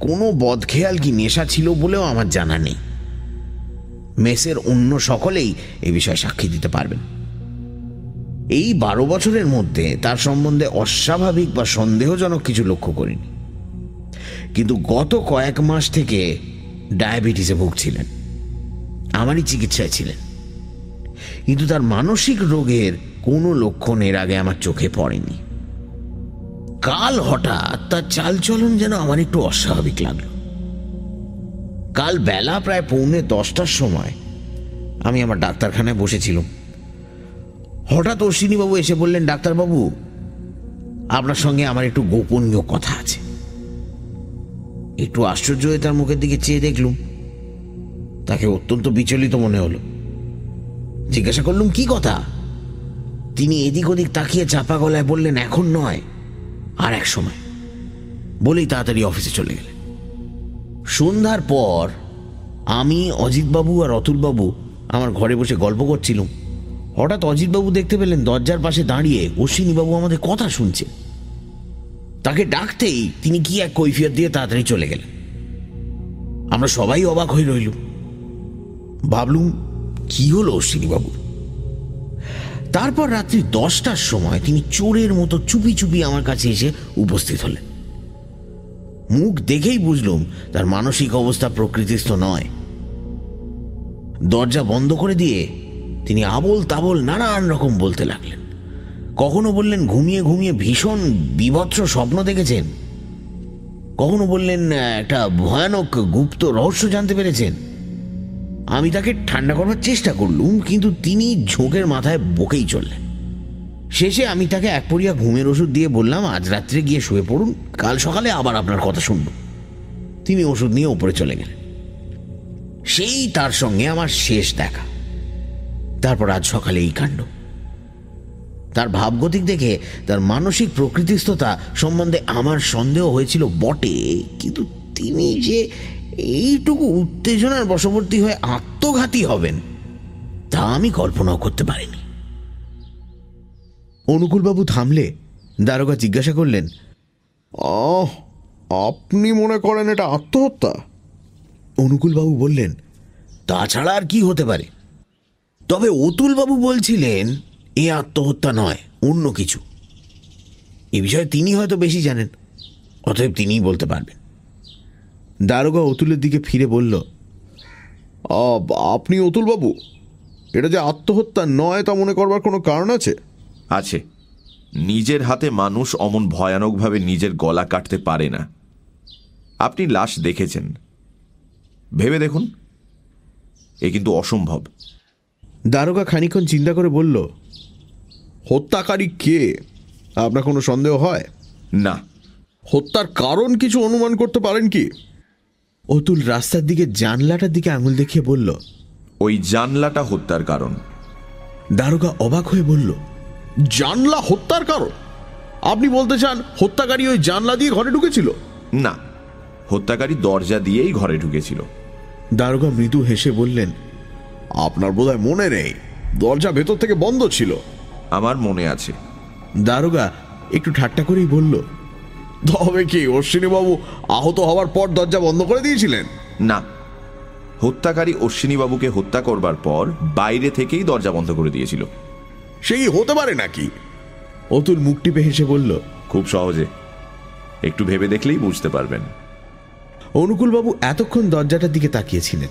কোনো বদখেয়াল কি নেশা ছিল বলেও আমার জানা নেই। মেসের অন্য সকলেই এ বিষয়ে সাক্ষী দিতে পারবেন। এই বারো বছরের মধ্যে তার সম্বন্ধে অস্বাভাবিক বা সন্দেহজনক কিছু লক্ষ্য করিনি। কিন্তু গত কয়েক মাস থেকে ডায়াবেটিসে ভুগছিলেন। আমারই চিকিৎসায় ছিলেন। কিন্তু তার মানসিক রোগের কোনো লক্ষণ এর আগে আমার চোখে পড়েনি। কাল হঠাৎ তার চালচলন যেন আমার একটু অস্বাভাবিক লাগল। কাল বেলা প্রায় পৌনে দশটার সময় আমি আমার ডাক্তারখানায় বসেছিলাম। হঠাৎ অশ্বিনীবাবু এসে বললেন, ডাক্তারবাবু, আপনার সঙ্গে আমার একটু গোপনীয় কথা আছে। একটু আশ্চর্য হয়ে তার মুখের দিকে চেয়ে দেখলুম। তাকে অত্যন্ত বিচলিত মনে হলো। জিজ্ঞাসা করলুম, কি কথা? তিনি এদিক ওদিক তাকিয়ে চাপা গলায় বললেন, এখন নয়। আর এক সময়। বলেই তাড়াতাড়ি অফিসে চলে গেলেন। সন্ধ্যার পর আমি অজিতবাবু আর অতুলবাবু আমার ঘরে বসে গল্প করছিলাম। হঠাৎ অজিতবাবু দেখতে পেলেন দরজার পাশে দাঁড়িয়ে অশ্বিনীবাবু আমাদের কথা শুনছে তাকে ডাকতেই তিনি কি এক কৈফিয়ত দিয়ে তাড়াতাড়ি চলে গেলেন। আমরা সবাই অবাক হয়ে রইলুম। ভাবলুম, কি হলো অশ্বিনীবাবু তারপর রাত্রি দশটার সময় তিনি চোরের মতো চুপি চুপি আমার কাছে এসে উপস্থিত হলেন। মুখ দেখেই বুঝলুম তার মানসিক অবস্থা প্রকৃতিস্থ নয়। দরজা বন্ধ করে দিয়ে তিনি আবল তাবল নানান রকম বলতে লাগলেন। কখনো বললেন, ঘুমিয়ে ঘুমিয়ে ভীষণ বিভৎস স্বপ্ন দেখেছেন। কখনো বললেন, একটা ভয়ানক গুপ্ত রহস্য জানতে পেরেছেন। আমি তাকে ঠান্ডা করবার চেষ্টা করলুম, কিন্তু তিনি ঝোঁকের মাথায় বকেই চললেন। শেষে আমি তাকে এক পরিয়া ঘুমের ওষুধ দিয়ে বললাম, আজ রাত্রে গিয়ে শুয়ে পড়ুন, কাল সকালে আবার আপনার কথা শুনব। তিনি ওষুধ নিয়ে ওপরে চলে গেলেন। সেই তার সঙ্গে আমার শেষ দেখা। তারপর আজ সকালে এই কাণ্ড। তার ভাবগতিক দেখে, তার মানসিক প্রকৃতিস্থতা সম্বন্ধে আমার সন্দেহ হয়েছিল বটে, কিন্তু তিনি যে এইটুকু উত্তেজনার বশবর্তী হয়ে আত্মঘাতী হবেন তা আমি কল্পনাও করতে পারিনি। অনুকূলবাবু থামলে দারোগা জিজ্ঞাসা করলেন আহ আপনি মনে করেন এটা আত্মহত্যা? অনুকূলবাবু বললেন তাছাড়া আর কি হতে পারে? তবে অতুলবাবু বলছিলেন এ আত্মহত্যা নয় অন্য কিছু। এ বিষয়ে তিনি হয়তো বেশি জানেন অতএব তিনিই বলতে পারবেন। দারোগা অতুলের দিকে ফিরে বলল আপনি অতুলবাবু এটা যে আত্মহত্যা নয় তা মনে করবার কোনো কারণ আছে? আছে। নিজের হাতে মানুষ অমন ভয়ানকভাবে নিজের গলা কাটতে পারে না। আপনি লাশ দেখেছেন। ভেবে দেখুন এ কিন্তু অসম্ভব। দারোগা খানিক্ষণ চিন্তা করে বলল হত্যাকারী কে? আপনার কোনো সন্দেহ হয়? না। হত্যার কারণ কিছু অনুমান করতে পারেন কি? অতুল রাস্তার দিকে জানলাটার দিকে আঙুল দেখিয়ে বলল ওই জানলাটা হত্যার কারণ। দারোগা অবাক হয়ে বলল জানলা হত্যার কারণ? আপনি বলতে চান হত্যাকারী ওই জানলা দিয়ে ঘরে ঢুকেছিল? না হত্যাকারী দরজা দিয়েই ঘরে ঢুকেছিল। দারোগা মৃদু হেসে বললেন আপনার বোধহয় মনে নেই দরজা ভেতর থেকে বন্ধ ছিল। আমার মনে আছে। দারোগা একটু ঠাট্টা করেই বলল তবে কি? অশ্বিনীবাবু আহত হওয়ার পর দরজা বন্ধ করে দিয়েছিলেন? না। হত্যাকারী অশ্বিনীবাবুকে হত্যা করবার পর বাইরে থেকেই দরজা বন্ধ করে দিয়েছিল। সেই হতে পারে নাকি? অতুল মুখ টিপে হেসে বলল খুব সহজে। একটু ভেবে দেখলেই বুঝতে পারবেন। অনুকূলবাবু এতক্ষণ দরজাটার দিকে তাকিয়েছিলেন।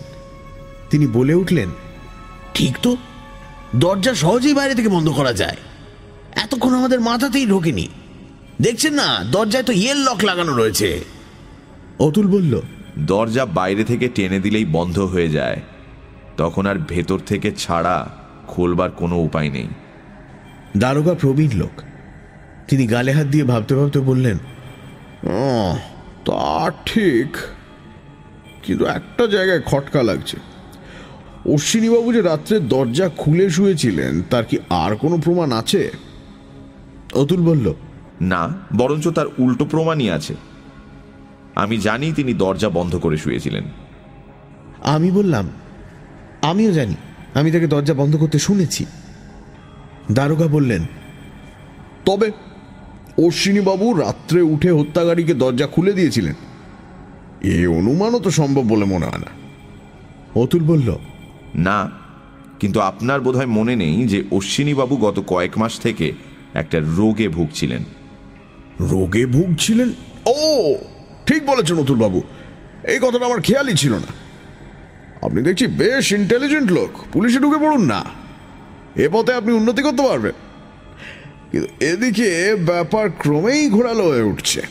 তিনি বলে উঠলেন ঠিক তো। দরজা সহজেই বাইরে থেকে বন্ধ করা যায়। এতক্ষণ আমাদের মাথাতেই ঢোকেনি। দেখছেন না? দরজায় তো ইয়েল লক লাগানো রয়েছে। অতুল বলল দরজা বাইরে থেকে টেনে দিলেই বন্ধ হয়ে যায়। তখন আর ভেতর থেকে ছাড়া খোলবার কোনো উপায় নেই। দারোগা প্রবীণ লোক। তিনি গালে হাত দিয়ে ভাবতে ভাবতে বললেন ও তা ঠিক। কিন্তু একটা জায়গায় খটকা লাগছে। অশ্বিনীবাবু যে রাত্রে দরজা খুলে শুয়েছিলেন তার কি আর কোনো প্রমাণ আছে? অতুল বলল না বরঞ্চ তার উল্টো প্রমাণই আছে। আমি জানি তিনি দরজা বন্ধ করে শুয়েছিলেন। আমি বললাম আমিও জানি আমি তাকে দরজা বন্ধ করতে শুনেছি। দারোগা বললেন তবে অশ্বিনীবাবু রাত্রে উঠে হত্যাকারীকে দরজা খুলে দিয়েছিলেন। এ অনুমানও তো সম্ভব বলে মনে হয় না। অতুল বলল না কিন্তু আপনার বোধহয় মনে নেই যে অশ্বিনীবাবু গত কয়েক মাস থেকে একটা রোগে ভুগছিলেন। রোগে ভুগছিলেন? ও, ঠিক বলেছেন অতুলবাবু। এই কথাটা আমার খেয়ালই ছিল না। আপনি দেখছি বেশ ইন্টেলিজেন্ট লোক, পুলিশে ঢুকে পড়ুন না। এ পথে আপনি উন্নতি করতে পারবেন। কিন্তু এদিকে ব্যাপার ক্রমেই ঘোরালো হয়ে উঠছে।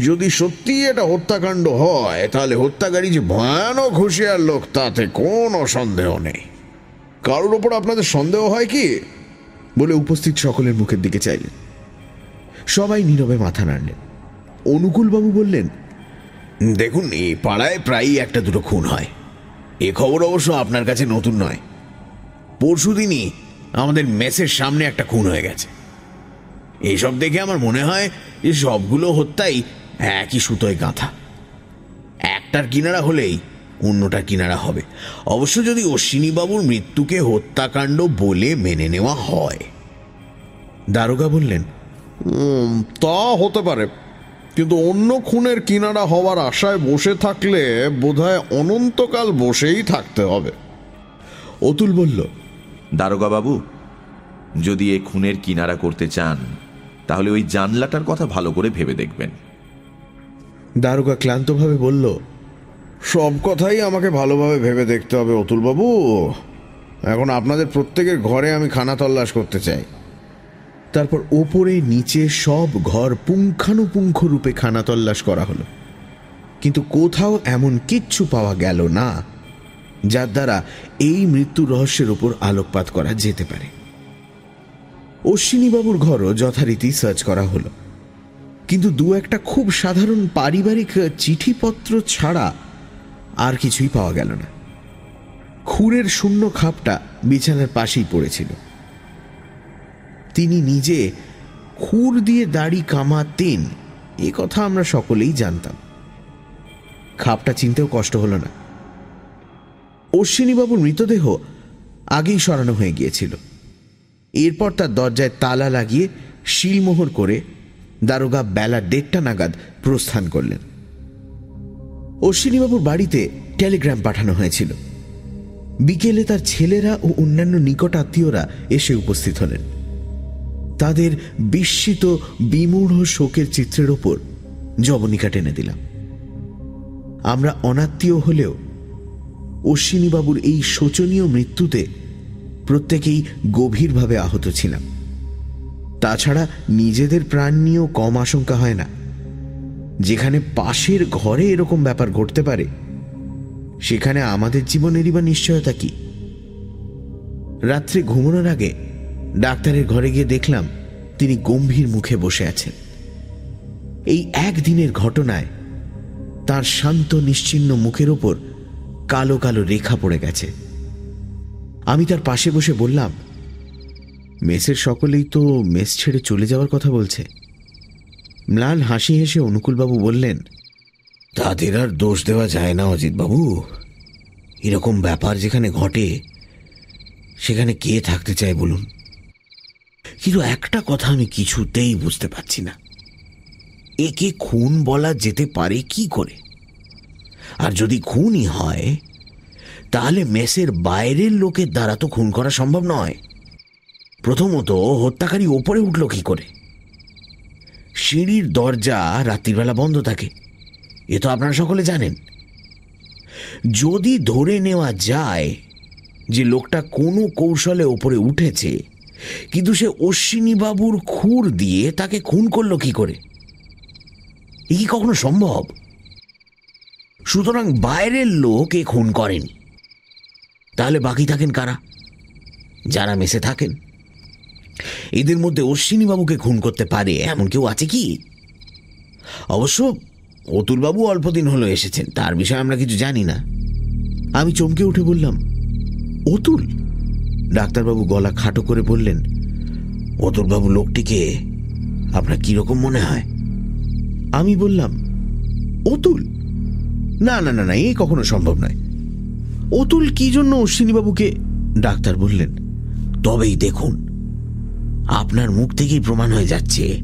যদি সত্যি এটা হত্যাকাণ্ড হয়, তাহলে হত্যাকারী যে ভয়ানক হুঁশিয়ার লোক, তাতে কোনো সন্দেহ নেই। কারোর ওপর আপনাদের সন্দেহ হয় কি? বলে উপস্থিত সকলের মুখের দিকে চাইলেন। সবাই নীরবে মাথা নাড়লেন। অনুকূলবাবু বললেন, দেখুন, এই পাড়ায় প্রায়ই একটা দুটো খুন হয়। এ খবর অবশ্য আপনার কাছে নতুন নয়। পরশুদিনই আমাদের মেসের সামনে একটা খুন হয়ে গেছে। এইসব দেখে আমার মনে হয় যে সবগুলো হত্যাই একই সুতোয় গাঁথা। একটার কিনারা হলেই অন্যটার কিনারা হবে। অবশ্য যদি অশ্বিনীবাবুর মৃত্যুকে হত্যাকাণ্ড বলে মেনে নেওয়া হয়। দারোগা বললেন তা হতে পারে। কিন্তু অন্য খুনের কিনারা হওয়ার আশায় বসে থাকলে বোধহয় অনন্তকাল বসেই থাকতে হবে। অতুল বলল দারোগা বাবু যদি এ খুনের কিনারা করতে চান তাহলে ওই জানলাটার কথা ভালো করে ভেবে দেখবেন। দারোগা ক্লান্তভাবে বলল সব কথাই আমাকে ভালোভাবে ভেবে দেখতে হবে অতুলবাবু এখন আপনাদের প্রত্যেকের ঘরে আমি খানা তল্লাশ করতে চাই। তারপর ওপরে নিচে সব ঘর পুঙ্খানুপুঙ্খ রূপে খানা তল্লাশ করা হলো। কিন্তু কোথাও এমন কিচ্ছু পাওয়া গেল না, যার দ্বারা এই মৃত্যু রহস্যের উপর আলোকপাত করা যেতে পারে। অশ্বিনীবাবুর ঘরও যথারীতি সার্চ করা হলো। কিন্তু দু একটা খুব সাধারণ পারিবারিক চিঠিপত্র ছাড়া আর কিছুই পাওয়া গেল না। খুরের শূন্য খাপটা বিছানার পাশেই পড়েছিল। তিনি নিজে খুর দিয়ে দাড়ি কামাতেন। এ কথা আমরা সকলেই জানতাম। খাপটা চিনতেও কষ্ট হলো না। অশ্বিনীবাবুর মৃতদেহ আগেই সরানো হয়ে গিয়েছিল। এরপর তার দরজায় তালা লাগিয়ে শিলমোহর করে দারোগা বেলা দেড়টা নাগাদ প্রস্থান করলেন। অশ্বিনীবাবুর বাড়িতে টেলিগ্রাম পাঠানো হয়েছিল। বিকেলে তার ছেলেরা ও অন্যান্য নিকট আত্মীয়রা এসে উপস্থিত হলেন। তাদের বিস্মিত, বিমূঢ় শোকের চিত্রের ওপর জবনিকা টেনে দিলাম। আমরা অনাত্মীয় হলেও অশ্বিনীবাবুর এই শোচনীয় মৃত্যুতে প্রত্যেকেই গভীরভাবে আহত ছিলাম। তাছাড়া নিজেদের প্রাণ নিয়েও কম আশঙ্কা হয় না। যেখানে পাশের ঘরে এরকম ব্যাপার ঘটতে পারে, সেখানে আমাদের জীবনেরই বা নিশ্চয়তা কি? রাত্রে ঘুমানোর আগে ডাক্তারের ঘরে গিয়ে দেখলাম তিনি গম্ভীর মুখে বসে আছেন। এই একদিনের ঘটনায় তার শান্ত, নিশ্চিন্ন মুখের ওপর কালো কালো রেখা পড়ে গেছে। আমি তার পাশে বসে বললাম, মেসের সকলেই তো মেস ছেড়ে চলে যাওয়ার কথা বলছে। ম্লান হাসি হেসে অনুকূলবাবু বললেন, তাদের আর দোষ দেওয়া যায় না অজিতবাবু। এরকম ব্যাপার যেখানে ঘটে, সেখানে কে থাকতে চায় বলুন? কিন্তু একটা কথা আমি কিছুতেই বুঝতে পারছি না। একে খুন বলা যেতে পারে কি করে? আর যদি খুনই হয়, তাহলে মেসের বাইরের লোকের দ্বারা তো খুন করা সম্ভব নয়। প্রথমত, হত্যাকারী ওপরে উঠল কি করে? সিঁড়ির দরজা রাত্রিবেলা বন্ধ থাকে। এ তো আপনারা সকলে জানেন। যদি ধরে নেওয়া যায় যে লোকটা কোনো কৌশলে ওপরে উঠেছে কিন্তু সে অশ্বিনী বাবুর খুর দিয়ে তাকে খুন করল কি করে? এ কি কখনো সম্ভব? সুতরাং বাইরের লোক এ খুন করেনি। তাহলে বাকি থাকেন কারা? যারা মেসে থাকেন। এদের মধ্যে অশ্বিনী বাবুকে খুন করতে পারে এমন কেউ আছে কি? অবশ্য অতুলবাবু অল্পদিন হলো এসেছেন, তার বিষয়ে আমরা কিছু জানি না। আমি চমকে উঠে বললাম, অতুল ডাক্তারবাবু গলা খাটো করে বললেন অতুলবাবু লোকটিকে আপনার কীরকম মনে হয়? আমি বললাম, অতুল? না না না না এই কখনো সম্ভব নয়। অতুল কি জন্য অশ্বিনীবাবুকে? ডাক্তার বললেন, তবেই দেখুন, আপনার মুখ থেকেই প্রমাণ হয়ে যাচ্ছে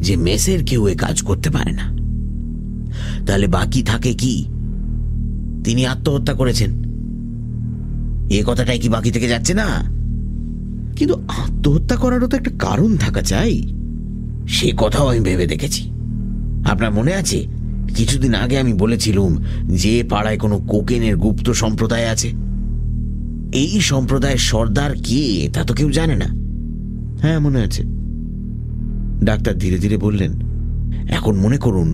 যে মেসের কেউ এ কাজ করতে পারে না। তাহলে বাকি থাকে কি? তিনি আত্মহত্যা করেছেন। এ কথাটাই কি বাকি থেকে যাচ্ছে না? কিন্তু আত্মহত্যা করারও তো একটা কারণ থাকা চাই। সে কথাও আমি ভেবে দেখেছি। আপনার মনে আছে? কিছুদিন আগে আমি বলেছিলুম যে পাড়ায় কোনো কোকেনের গুপ্ত সম্প্রদায় আছে। এই সম্প্রদায়ের সর্দার কে, তা তো কেউ জানে না। হ্যাঁ মনে আছে। ডাক্তার ধীরে ধীরে বললেন, এখন মনে করুন,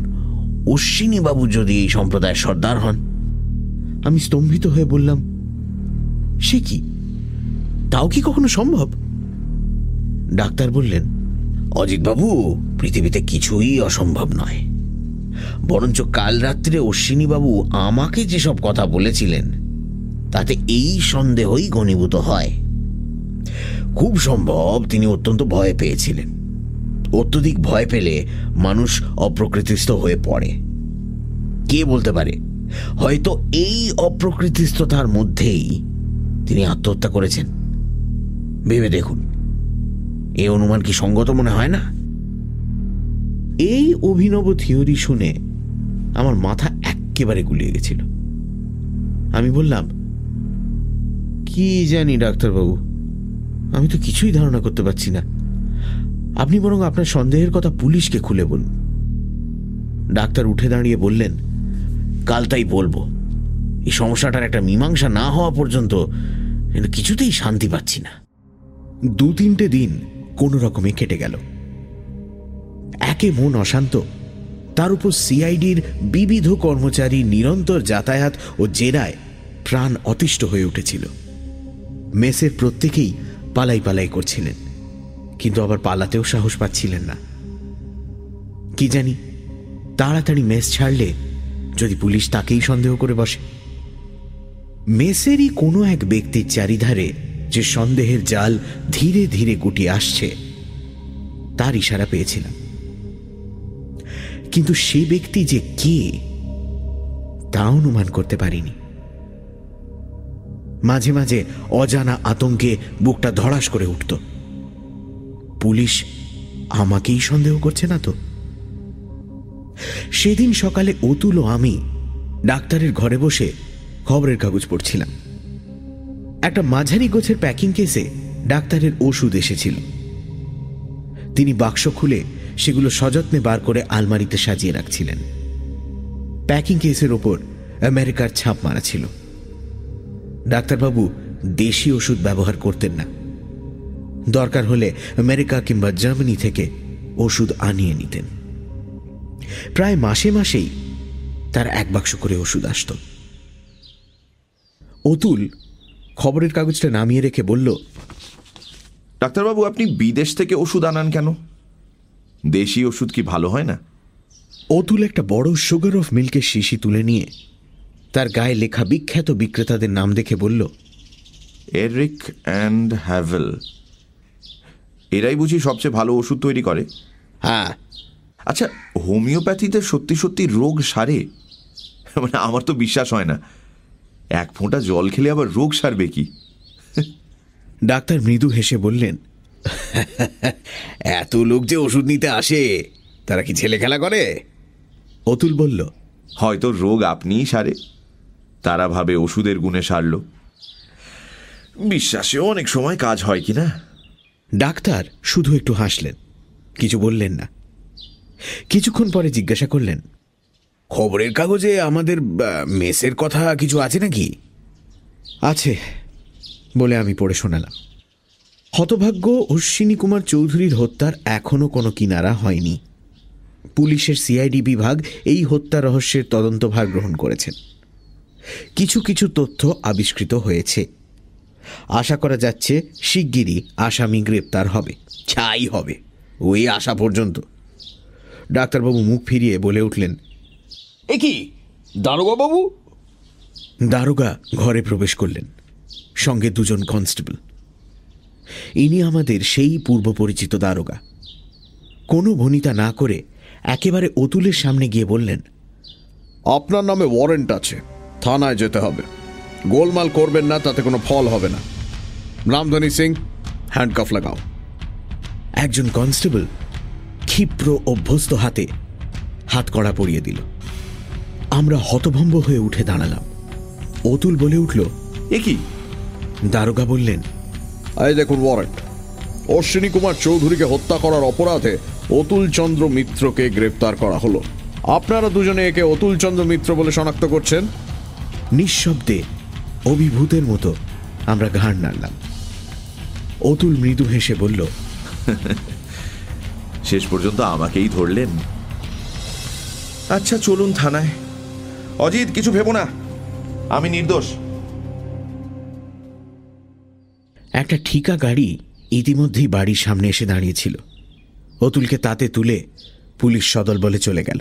অশ্বিনীবাবু যদি এই সম্প্রদায়ের সর্দার হন। আমি স্তম্ভিত হয়ে বললাম সে কি? তাও কি কখনো সম্ভব? ডাক্তার বললেন, অজিতবাবু, পৃথিবীতে কিছুই অসম্ভব নয়। বরঞ্চ কাল রাত্রে অশ্বিনীবাবু আমাকে যেসব কথা বলেছিলেন, তাতে এই সন্দেহই ঘনীভূত হয়। খুব সম্ভব তিনি অত্যন্ত ভয় পেয়েছিলেন। অত্যধিক ভয় পেলে মানুষ অপ্রকৃতিস্থ হয়ে পড়ে। কে বলতে পারে? হয়তো এই অপ্রকৃতিস্থতার মধ্যেই তিনি আত্মহত্যা করেছেন। ভেবে দেখুন। এ অনুমান কি সঙ্গত মনে হয় না? এই অভিনব থিওরি শুনে আমার মাথা একেবারে গুলিয়ে গেছিল। আমি বললাম, কি জানি, ডাক্তারবাবু? আমি তো কিছুই ধারণা করতে পারছি না। আপনি বরং আপনার সন্দেহের কথা পুলিশকে খুলে বলুন। ডাক্তার উঠে দাঁড়িয়ে বললেন, কাল তাই বলব। এই সমস্যাটার একটা মীমাংসা না হওয়া পর্যন্ত কিছুতেই শান্তি পাচ্ছি না। দু তিনটে দিন কোনো রকমে কেটে গেল। একে মন অশান্ত, তার উপর সিআইডির বিবিধ কর্মচারী নিরন্তর যাতায়াত ও জেরায় প্রাণ অতিষ্ঠ হয়ে উঠেছিল। মেসের প্রত্যেকেই পালাই পালাই করছিলেন, কিন্তু আবার পালাতেও সাহস পাচ্ছিলেন না। কি জানি, তাড়াতাড়ি মেস ছাড়লে যদি পুলিশ তাকেই সন্দেহ করে বসে। মেসেরই কোনো এক ব্যক্তির চারিধারে যে সন্দেহের জাল ধীরে ধীরে গুটিয়ে আসছে, তার ইশারা পেয়েছিলাম। কিন্তু সে ব্যক্তি যে কে, তা অনুমান করতে পারিনি। মাঝে মাঝে অজানা আতঙ্কে বুকটা ধড়াস করে উঠত। পুলিশ আমাকেই সন্দেহ করছে না তো? সেদিন সকালে অতুল আমি ডাক্তারের ঘরে বসে খবরের কাগজ পড়ছিলাম। একটা মাঝারি গোছের প্যাকিং কেসে ডাক্তারের ওষুধ এসেছিল। তিনি বাক্স খুলে সেগুলো সযত্নে বার করে আলমারিতে সাজিয়ে রাখছিলেন। প্যাকিং কেসের ওপর আমেরিকার ছাপ মারা ছিল। ডাক্তারবাবু দেশি ওষুধ ব্যবহার করতেন না। দরকার হলে আমেরিকা কিংবা জার্মানি থেকে ওষুধ আনিয়ে নিতেন। প্রায় মাসে মাসেই তার এক বাক্স করে ওষুধ আসত। অতুল খবরের কাগজটা নামিয়ে রেখে বলল ডাক্তারবাবু আপনি বিদেশ থেকে ওষুধ আনান কেন? দেশি ওষুধ কি ভালো হয় না? অতুল একটা বড় সুগার অফ মিল্কের শিশি তুলে নিয়ে তার গায়ে লেখা বিখ্যাত বিক্রেতাদের নাম দেখে বলল এরিক অ্যান্ড হ্যাভেল। এরাই বুঝি সবচেয়ে ভালো ওষুধ তৈরি করে? হ্যাঁ। আচ্ছা হোমিওপ্যাথিতে সত্যি সত্যি রোগ সারে? মানে আমার তো বিশ্বাস হয় না। এক ফোঁটা জল খেলে আবার রোগ সারবে কি? ডাক্তার মৃদু হেসে বললেন এত লোক যে ওষুধ নিতে আসে তারা কি ছেলে খেলা করে? অতুল বলল হয়তো রোগ আপনিই সারে। তারা ভাবে ওষুধের গুণে সারল। বিশ্বাসেও অনেক সময় কাজ হয় কি না? ডাক্তার শুধু একটু হাসলেন কিছু বললেন না। কিছুক্ষণ পরে জিজ্ঞাসা করলেন খবরের কাগজে আমাদের মেসের কথা কিছু আছে নাকি? আছে, বলে আমি পড়ে শোনালাম। হতভাগ্য, অশ্বিনী কুমার চৌধুরীর হত্যার এখনও কোনো কিনারা হয়নি। পুলিশের সিআইডি বিভাগ এই হত্যা রহস্যের তদন্তভার গ্রহণ করেছেন। কিছু কিছু তথ্য আবিষ্কৃত হয়েছে। আশা করা যাচ্ছে, শিগগিরই আসামি গ্রেপ্তার হবে। ছাই হবে, ওই আশা পর্যন্ত। ডাক্তারবাবু মুখ ফিরিয়ে বলে উঠলেন এ কি? দারোগা বাবু দারোগা ঘরে প্রবেশ করলেন। সঙ্গে দুজন কনস্টেবল। ইনি আমাদের সেই পূর্ব পরিচিত দারোগা। কোনো ভনিতা না করে একেবারে অতুলের সামনে গিয়ে বললেন আপনার নামে ওয়ারেন্ট আছে। থানায় যেতে হবে। গোলমাল করবেন না তাতে কোনো ফল হবে না। রামধনী সিং হ্যান্ডকাফ লাগাও। একজন কনস্টেবল ক্ষিপ্র অভ্যস্ত হাতে হাত কড়া পরিয়ে দিল। আমরা হতভম্ব হয়ে উঠে দাঁড়ালাম। অতুল বলে উঠল এ কি? দারোগা বললেন এই দেখুন ওয়ারেন্ট অশ্বিনী কুমার চৌধুরীকে হত্যা করার অপরাধে অতুল চন্দ্র মিত্রকে গ্রেপ্তার করা হলো। আপনারা দুজনে একে অতুল চন্দ্র মিত্র বলে শনাক্ত করছেন? নিঃশব্দে অভিভূতের মতো আমরা ঘাড় নাড়লাম। অতুল মৃদু হেসে বলল শেষ পর্যন্ত আমাকেই ধরলেন? আচ্ছা চলুন থানায়। অজিত কিছু ভেবো না। আমি নির্দোষ। একটা ঠিকা গাড়ি ইতিমধ্যেই বাড়ির সামনে এসে দাঁড়িয়েছিল। অতুলকে তাতে তুলে পুলিশ সদল বলে চলে গেল।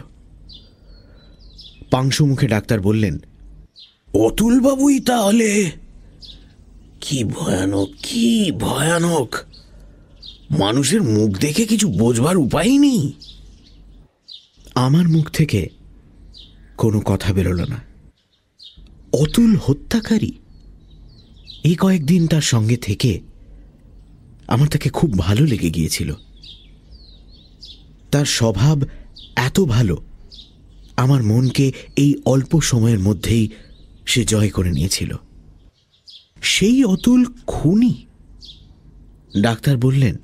পাংশু মুখে ডাক্তার বললেন অতুল বাবুই তাহলে কি ভয়ানক কি ভয়ানক? মানুষের মুখ দেখে কিছু বোঝবার উপায় নেই? আমার মুখ থেকে কোনো কথা বেরোল না। অতুল হত্যাকারী? এই কয়েকদিন তার সঙ্গে থেকে আমার তাকে খুব ভালো লেগে গিয়েছিল। তার স্বভাব এত ভালো, আমার মনকে এই অল্প সময়ের মধ্যেই সে জয় করে নিয়েছিল। সেই অতুল খুনি? ডাক্তার বললেন,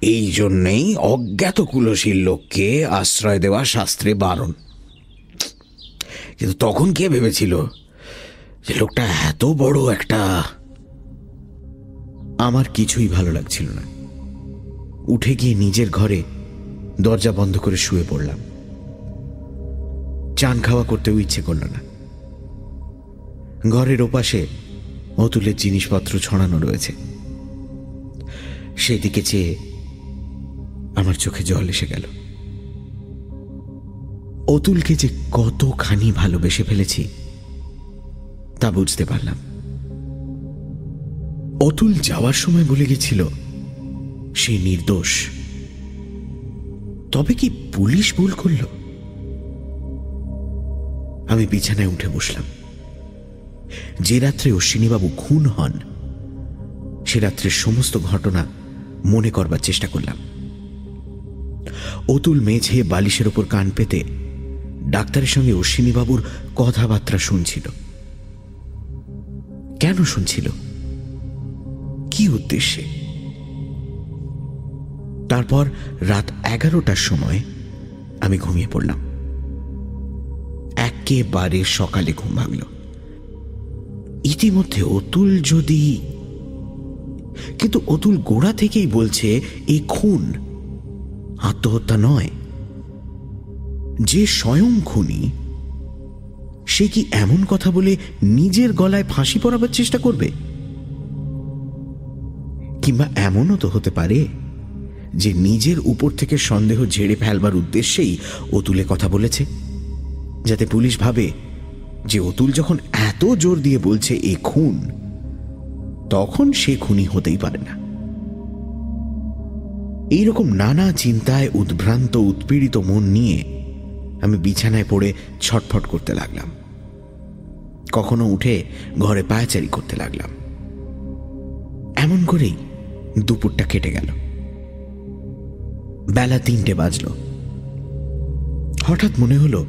এই জন্যেই অজ্ঞাত কুলশীল লোককে আশ্রয় দেওয়া শাস্ত্রে বারণ। কিন্তু তখন কে ভেবেছিল যে লোকটা এত বড় একটা? আমার কিছুই ভালো লাগছিল না। উঠে গিয়ে নিজের ঘরে দরজা বন্ধ করে শুয়ে পড়লাম। চান খাওয়া করতেও ইচ্ছে করল না। ঘরের ওপাশে অতুলের জিনিসপত্র ছড়ানো রয়েছে। সেদিকে চেয়ে আমার চোখে জল এসে গেল। অতুলকে যে কতখানি ভালোবেসে ফেলেছি, তা বুঝতে পারলাম। অতুল যাওয়ার সময় বলে গেছিল, সে নির্দোষ। তবে কি পুলিশ ভুল করল? আমি বিছানায় উঠে বসলাম। যে রাত্রে অশ্বিনীবাবু খুন হন, সে রাত্রের সমস্ত ঘটনা মনে করবার চেষ্টা করলাম। অতুল মেঝে বালিশের ওপর কান পেতে ডাক্তারের সঙ্গে অশ্বিনীবাবুর কথাবার্তা শুনছিল। কেন শুনছিল? কি উদ্দেশ্যে? তারপর রাত এগারোটার সময় আমি ঘুমিয়ে পড়লাম। একেবারে সকালে ঘুম ভাঙল। ইতিমধ্যে অতুল যদি কিন্তু অতুল গোড়া থেকেই বলছে, এই খুন আত্মহত্যা নয়। যে স্বয়ং খুনি, সে কি এমন কথা বলে নিজের গলায় ফাঁসি পরাবার চেষ্টা করবে? কিংবা এমনও তো হতে পারে যে নিজের উপর থেকে সন্দেহ ঝেড়ে ফেলবার উদ্দেশ্যেই অতুলে কথা বলেছে? যাতে পুলিশ ভাবে যে অতুল যখন এত জোর দিয়ে বলছে এ খুন, তখন সে খুনি হতেই পারে না। এইরকম নানা চিন্তায় উদ্ভ্রান্ত, উৎপীড়িত মন নিয়ে আমি বিছানায় পড়ে ছটফট করতে লাগলাম। কখনো উঠে ঘরে পায়াচারি করতে লাগলাম। এমন করেই দুপুরটা কেটে গেল। বেলা তিনটে বাজল। হঠাৎ মনে হলো,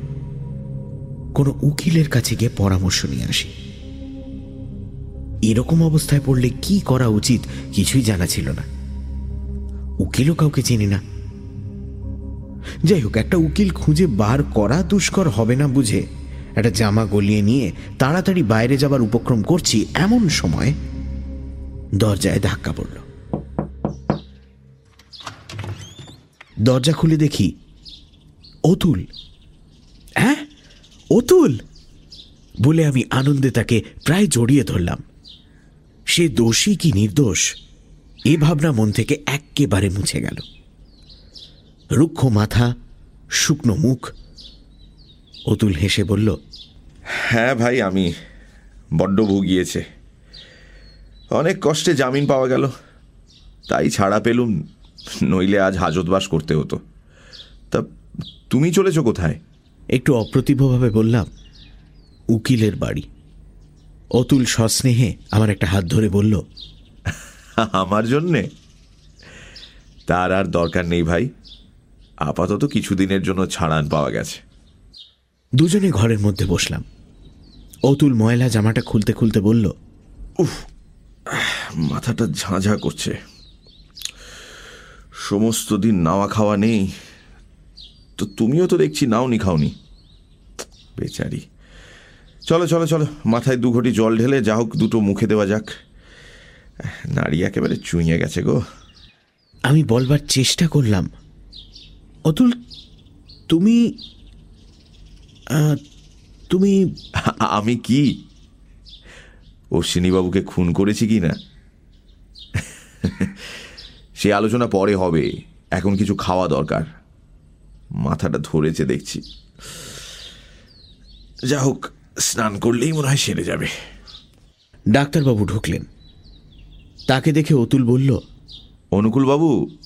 কোনো উকিলের কাছে গিয়ে পরামর্শ নিয়ে আসি। এরকম অবস্থায় পড়লে কি করা উচিত কিছুই জানা ছিল না। উকিলও কাউকে চিনি না। যাই হোক একটা উকিল খুঁজে বার করা দুষ্কর হবে না বুঝে। একটা জামা গলিয়ে নিয়ে তাড়াতাড়ি বাইরে যাবার উপক্রম করছি এমন সময় দরজায় ধাক্কা পড়ল। দরজা খুলে দেখি অতুল। হ্যাঁ অতুল! বলে আমি আনন্দে তাকে প্রায় জড়িয়ে ধরলাম। সে দোষী কি নির্দোষ? এ ভাবনা মন থেকে এক্কেবারে মুছে গেল। রুক্ষ মাথা শুকনো মুখ। অতুল হেসে বলল হ্যাঁ ভাই আমি বড্ড ভুগিয়েছে। অনেক কষ্টে জামিন পাওয়া গেল। তাই ছাড়া পেলুম নইলে আজ হাজতবাস করতে হতো। তা তুমি চলেছ কোথায়? একটু অপ্রতিভভাবে বললাম উকিলের বাড়ি। অতুল সস্নেহে আমার একটা হাত ধরে বলল আমার জন্যে? তার আর দরকার নেই ভাই। আপাতত কিছুদিনের জন্য ছাড়ান পাওয়া গেছে। দুজনে ঘরের মধ্যে বসলাম। অতুল ময়লা জামাটা খুলতে খুলতে বলল উফ মাথাটা ঝাঁঝা করছে। সমস্ত দিন নাওয়া খাওয়া নেই তো তুমিও তো দেখছি নাওনি খাওনি। বেচারি। চলো চলো চলো মাথায় দু ঘটি জল ঢেলে যা হোক দুটো মুখে দেওয়া যাক। নারী একেবারে চুইয়ে গেছে গো। আমি বলবার চেষ্টা করলাম অতুল তুমি তুমি [laughs] আমি কি? অশ্বিনীবাবুকে খুন করেছি কি না? [laughs] সে আলোচনা পরে হবে। এখন কিছু খাওয়া দরকার। মাথাটা ধরেছে দেখছি। যা হোক স্নান করলেই মনে হয় সেরে যাবে। ডাক্তারবাবু ঢুকলেন। তাকে দেখে অতুল বলল অনুকূলবাবু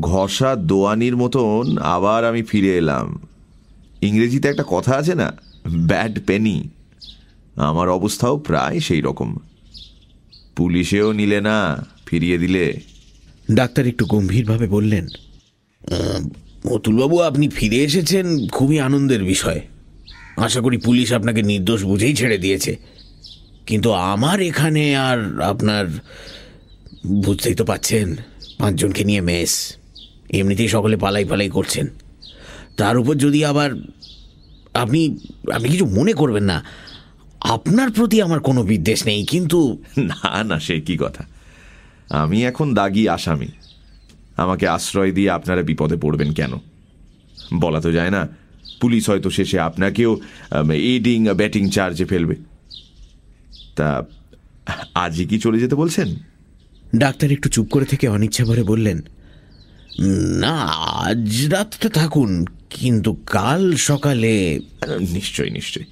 ঘষা দোয়ানির মতন আবার আমি ফিরে এলাম। ইংরেজিতে একটা কথা আছে না ব্যাড পেনি আমার অবস্থাও প্রায় সেই রকম। পুলিশেও নিলে না ফিরিয়ে দিলে। ডাক্তার একটু গম্ভীরভাবে বললেন অতুলবাবু আপনি ফিরে এসেছেন খুবই আনন্দের বিষয়। আশা করি পুলিশ আপনাকে নির্দোষ বুঝেই ছেড়ে দিয়েছে। কিন্তু আমার এখানে আর আপনার বুঝতেই তো পাচ্ছেন পাঁচজনকে নিয়ে মেস। এমনিতেই সকলে পালাই পালাই করছেন। তার উপর যদি আবার আপনি আপনি কিছু মনে করবেন না আপনার প্রতি আমার কোনো বিদ্বেষ নেই কিন্তু [laughs] না না সে কি কথা? আমি এখন দাগি আসামি। আমাকে আশ্রয় দিয়ে আপনারা বিপদে পড়বেন কেন? বলা তো যায় না পুলিশ হয়তো শেষে আপনাকেও এডিং ব্যাটিং চার্জে ফেলবে। তা আজই কি চলে যেতে বলছেন? ডাক্তার একটু চুপ করে থেকে অনিচ্ছা ভরে বললেন না আজ রাতটা থাকুন কিন্তু কাল সকালে নিশ্চয়ই নিশ্চয়ই।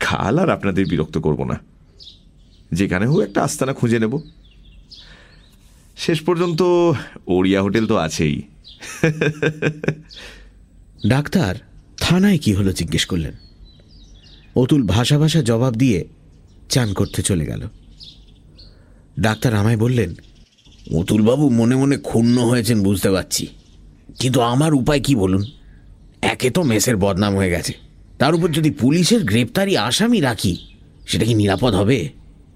খাল আর আপনাদের বিরক্ত করব না। যেখানে হোক একটা আস্তানা খুঁজে নেব। শেষ পর্যন্ত ওড়িয়া হোটেল তো আছেই। ডাক্তার থানায় কি হলো জিজ্ঞেস করলেন? অতুল ভাষা ভাষা জবাব দিয়ে চান করতে চলে গেল। ডাক্তার আমায় বললেন অতুলবাবু মনে মনে ক্ষুণ্ণ হয়েছেন, বুঝতে পারছি। কিন্তু আমার উপায় কি বলুন? একে তো মেসের বদনাম হয়ে গেছে। তার উপর যদি পুলিশের গ্রেপ্তারি আসামি রাখি, সেটা কি নিরাপদ হবে?